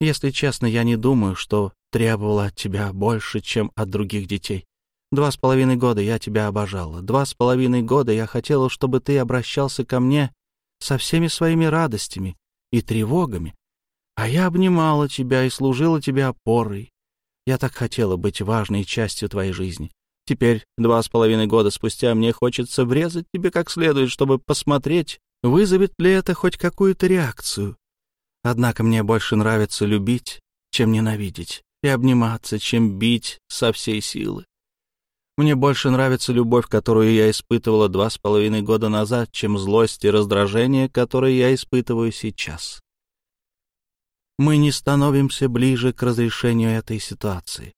Если честно, я не думаю, что требовала от тебя больше, чем от других детей. Два с половиной года я тебя обожала. Два с половиной года я хотела, чтобы ты обращался ко мне со всеми своими радостями и тревогами. А я обнимала тебя и служила тебе опорой. Я так хотела быть важной частью твоей жизни. Теперь, два с половиной года спустя, мне хочется врезать тебе как следует, чтобы посмотреть, вызовет ли это хоть какую-то реакцию. Однако мне больше нравится любить, чем ненавидеть, и обниматься, чем бить со всей силы. Мне больше нравится любовь, которую я испытывала два с половиной года назад, чем злость и раздражение, которые я испытываю сейчас. Мы не становимся ближе к разрешению этой ситуации.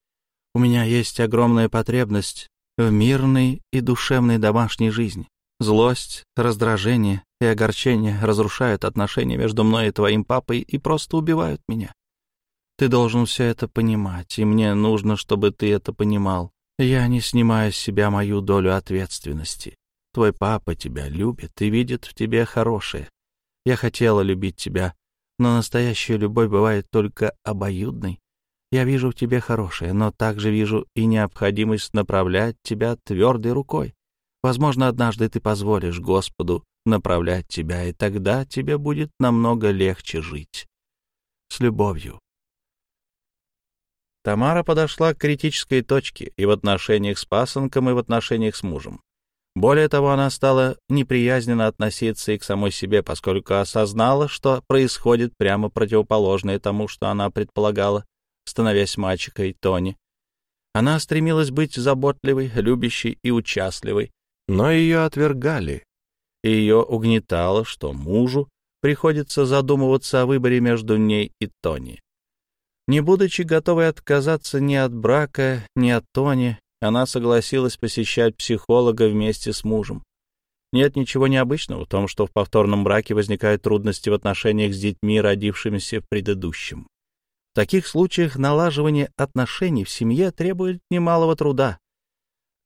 У меня есть огромная потребность в мирной и душевной домашней жизни. Злость, раздражение и огорчение разрушают отношения между мной и твоим папой и просто убивают меня. Ты должен все это понимать, и мне нужно, чтобы ты это понимал. Я не снимаю с себя мою долю ответственности. Твой папа тебя любит и видит в тебе хорошее. Я хотела любить тебя, но настоящая любовь бывает только обоюдной. Я вижу в тебе хорошее, но также вижу и необходимость направлять тебя твердой рукой. Возможно, однажды ты позволишь Господу направлять тебя, и тогда тебе будет намного легче жить. С любовью. Тамара подошла к критической точке и в отношениях с пасынком, и в отношениях с мужем. Более того, она стала неприязненно относиться и к самой себе, поскольку осознала, что происходит прямо противоположное тому, что она предполагала, становясь мальчикой Тони. Она стремилась быть заботливой, любящей и участливой, но ее отвергали, и ее угнетало, что мужу приходится задумываться о выборе между ней и Тони. Не будучи готовой отказаться ни от брака, ни от Тони, она согласилась посещать психолога вместе с мужем. Нет ничего необычного в том, что в повторном браке возникают трудности в отношениях с детьми, родившимися в предыдущем. В таких случаях налаживание отношений в семье требует немалого труда,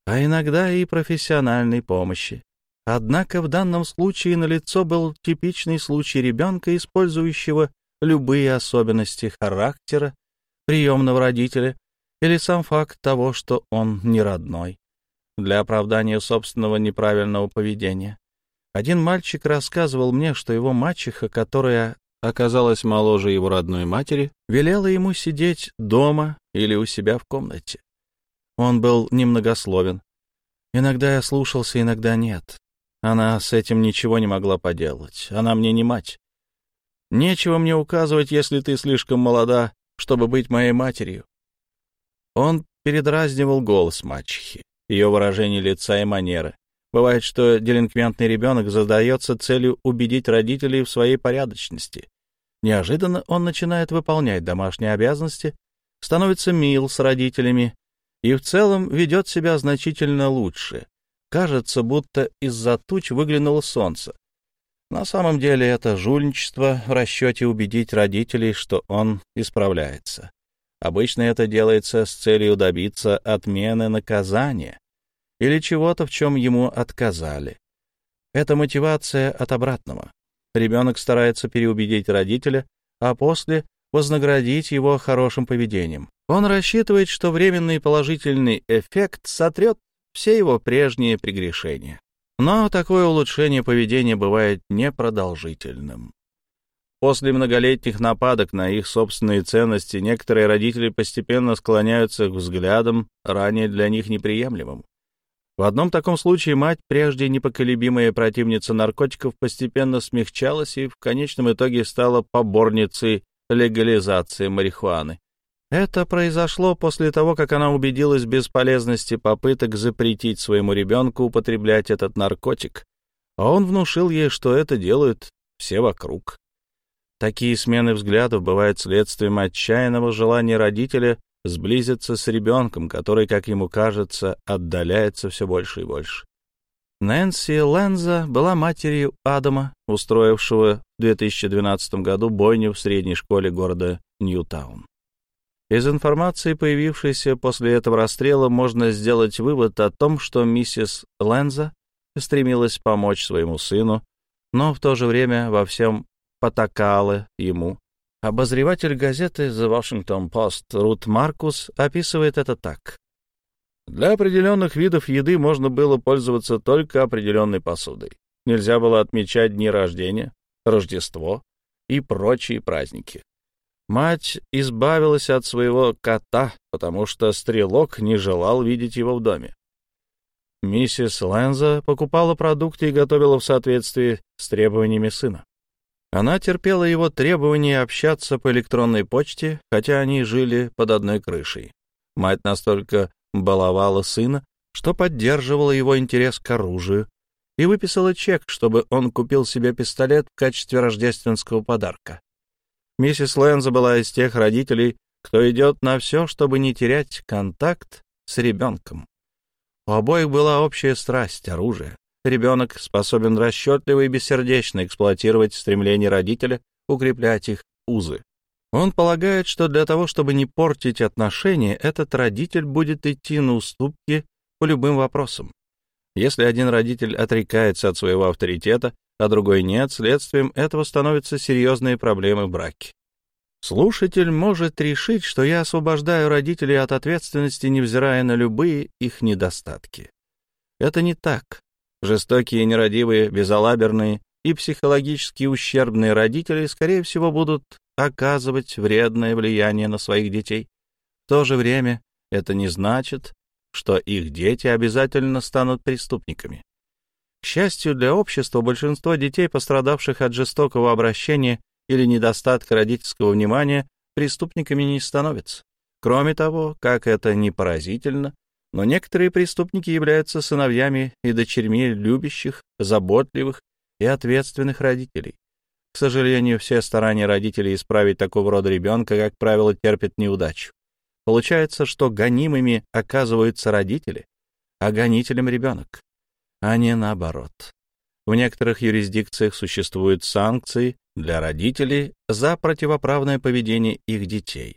а иногда и профессиональной помощи. Однако в данном случае налицо был типичный случай ребенка, использующего любые особенности характера приемного родителя или сам факт того, что он не родной, для оправдания собственного неправильного поведения. Один мальчик рассказывал мне, что его мачеха, которая оказалась моложе его родной матери, велела ему сидеть дома или у себя в комнате. Он был немногословен. Иногда я слушался, иногда нет. Она с этим ничего не могла поделать. Она мне не мать. Нечего мне указывать, если ты слишком молода, чтобы быть моей матерью. Он передразнивал голос мачехи, ее выражение лица и манеры. Бывает, что делинквентный ребенок задается целью убедить родителей в своей порядочности. Неожиданно он начинает выполнять домашние обязанности, становится мил с родителями и в целом ведет себя значительно лучше. Кажется, будто из-за туч выглянуло солнце. На самом деле это жульничество в расчете убедить родителей, что он исправляется. Обычно это делается с целью добиться отмены наказания или чего-то, в чем ему отказали. Это мотивация от обратного. Ребенок старается переубедить родителя, а после вознаградить его хорошим поведением. Он рассчитывает, что временный положительный эффект сотрет все его прежние прегрешения. Но такое улучшение поведения бывает непродолжительным. После многолетних нападок на их собственные ценности некоторые родители постепенно склоняются к взглядам, ранее для них неприемлемым. В одном таком случае мать, прежде непоколебимая противница наркотиков, постепенно смягчалась и в конечном итоге стала поборницей легализации марихуаны. Это произошло после того, как она убедилась в бесполезности попыток запретить своему ребенку употреблять этот наркотик, а он внушил ей, что это делают все вокруг. Такие смены взглядов бывают следствием отчаянного желания родителя сблизиться с ребенком, который, как ему кажется, отдаляется все больше и больше. Нэнси Ленза была матерью Адама, устроившего в 2012 году бойню в средней школе города Ньютаун. Из информации, появившейся после этого расстрела, можно сделать вывод о том, что миссис Ленза стремилась помочь своему сыну, но в то же время во всем потакала ему. Обозреватель газеты The Washington Post Рут Маркус описывает это так. Для определенных видов еды можно было пользоваться только определенной посудой. Нельзя было отмечать дни рождения, Рождество и прочие праздники. Мать избавилась от своего кота, потому что стрелок не желал видеть его в доме. Миссис Лэнза покупала продукты и готовила в соответствии с требованиями сына. Она терпела его требования общаться по электронной почте, хотя они жили под одной крышей. Мать настолько баловала сына, что поддерживала его интерес к оружию и выписала чек, чтобы он купил себе пистолет в качестве рождественского подарка. Миссис Лэнза была из тех родителей, кто идет на все, чтобы не терять контакт с ребенком. У обоих была общая страсть — оружие. Ребенок способен расчетливо и бессердечно эксплуатировать стремление родителя укреплять их узы. Он полагает, что для того, чтобы не портить отношения, этот родитель будет идти на уступки по любым вопросам. Если один родитель отрекается от своего авторитета, а другой нет, следствием этого становятся серьезные проблемы в браке. Слушатель может решить, что я освобождаю родителей от ответственности, невзирая на любые их недостатки. Это не так. Жестокие, нерадивые, безалаберные и психологически ущербные родители, скорее всего, будут оказывать вредное влияние на своих детей. В то же время это не значит, что их дети обязательно станут преступниками. К счастью для общества, большинство детей, пострадавших от жестокого обращения или недостатка родительского внимания, преступниками не становятся. Кроме того, как это не поразительно, но некоторые преступники являются сыновьями и дочерьми любящих, заботливых и ответственных родителей. К сожалению, все старания родителей исправить такого рода ребенка, как правило, терпят неудачу. Получается, что гонимыми оказываются родители, а гонителем ребенок а не наоборот. В некоторых юрисдикциях существуют санкции для родителей за противоправное поведение их детей.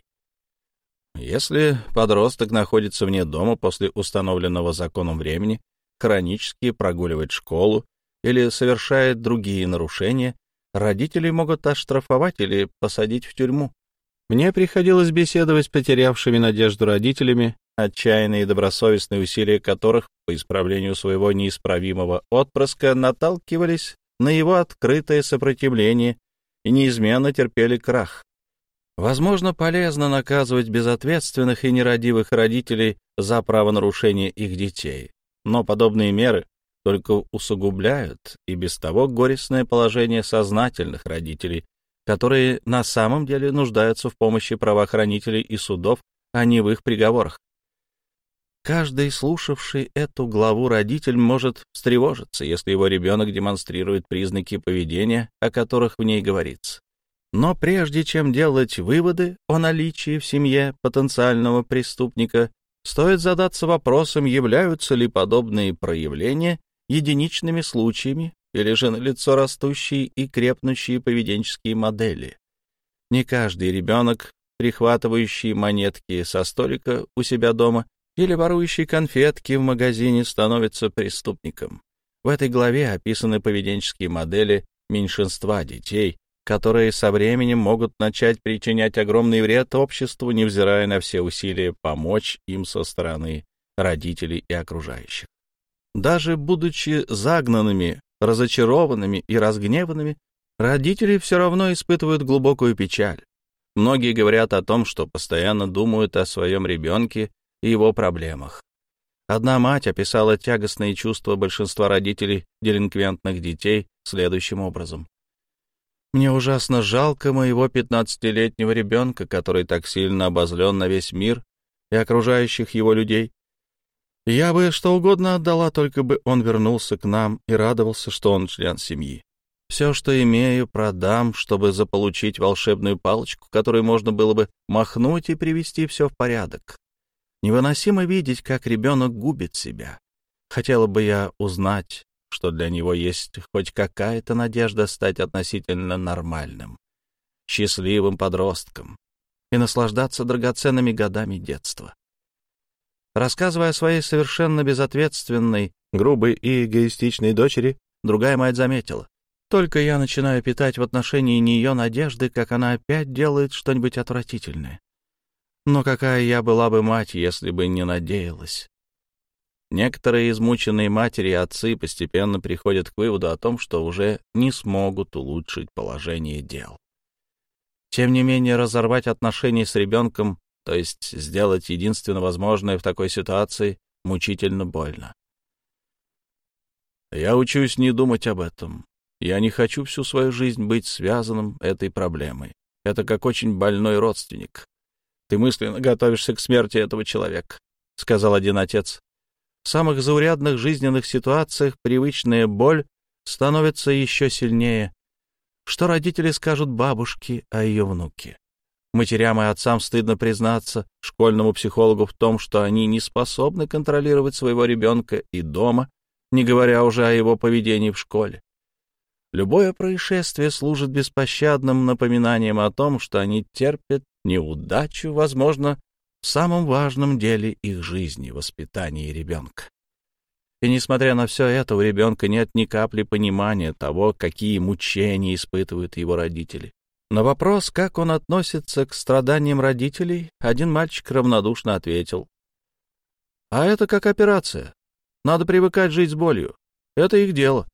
Если подросток находится вне дома после установленного законом времени, хронически прогуливает школу или совершает другие нарушения, родители могут оштрафовать или посадить в тюрьму. Мне приходилось беседовать с потерявшими надежду родителями, отчаянные и добросовестные усилия которых по исправлению своего неисправимого отпрыска наталкивались на его открытое сопротивление и неизменно терпели крах. Возможно, полезно наказывать безответственных и нерадивых родителей за правонарушение их детей, но подобные меры только усугубляют и без того горестное положение сознательных родителей, которые на самом деле нуждаются в помощи правоохранителей и судов, а не в их приговорах. Каждый, слушавший эту главу родитель, может встревожиться, если его ребенок демонстрирует признаки поведения, о которых в ней говорится. Но прежде чем делать выводы о наличии в семье потенциального преступника, стоит задаться вопросом, являются ли подобные проявления единичными случаями или же налицо растущие и крепнущие поведенческие модели. Не каждый ребенок, прихватывающий монетки со столика у себя дома или ворующий конфетки в магазине, становится преступником. В этой главе описаны поведенческие модели меньшинства детей, которые со временем могут начать причинять огромный вред обществу, невзирая на все усилия помочь им со стороны родителей и окружающих. Даже будучи загнанными, разочарованными и разгневанными, родители все равно испытывают глубокую печаль. Многие говорят о том, что постоянно думают о своем ребенке и его проблемах. Одна мать описала тягостные чувства большинства родителей делинквентных детей следующим образом. «Мне ужасно жалко моего пятнадцатилетнего ребенка, который так сильно обозлен на весь мир и окружающих его людей. Я бы что угодно отдала, только бы он вернулся к нам и радовался, что он член семьи. Все, что имею, продам, чтобы заполучить волшебную палочку, которой можно было бы махнуть и привести все в порядок. Невыносимо видеть, как ребенок губит себя. Хотела бы я узнать, что для него есть хоть какая-то надежда стать относительно нормальным, счастливым подростком и наслаждаться драгоценными годами детства. Рассказывая о своей совершенно безответственной, грубой и эгоистичной дочери, другая мать заметила. Только я начинаю питать в отношении нее надежды, как она опять делает что-нибудь отвратительное. Но какая я была бы мать, если бы не надеялась? Некоторые измученные матери и отцы постепенно приходят к выводу о том, что уже не смогут улучшить положение дел. Тем не менее, разорвать отношения с ребенком, то есть сделать единственно возможное в такой ситуации, мучительно больно. Я учусь не думать об этом. Я не хочу всю свою жизнь быть связанным этой проблемой. Это как очень больной родственник. Ты мысленно готовишься к смерти этого человека, — сказал один отец. В самых заурядных жизненных ситуациях привычная боль становится еще сильнее. Что родители скажут бабушке о ее внуке? Матерям и отцам стыдно признаться школьному психологу в том, что они не способны контролировать своего ребенка и дома, не говоря уже о его поведении в школе. Любое происшествие служит беспощадным напоминанием о том, что они терпят неудачу, возможно, в самом важном деле их жизни — воспитании ребенка. И несмотря на все это, у ребенка нет ни капли понимания того, какие мучения испытывают его родители. На вопрос, как он относится к страданиям родителей, один мальчик равнодушно ответил. «А это как операция. Надо привыкать жить с болью. Это их дело».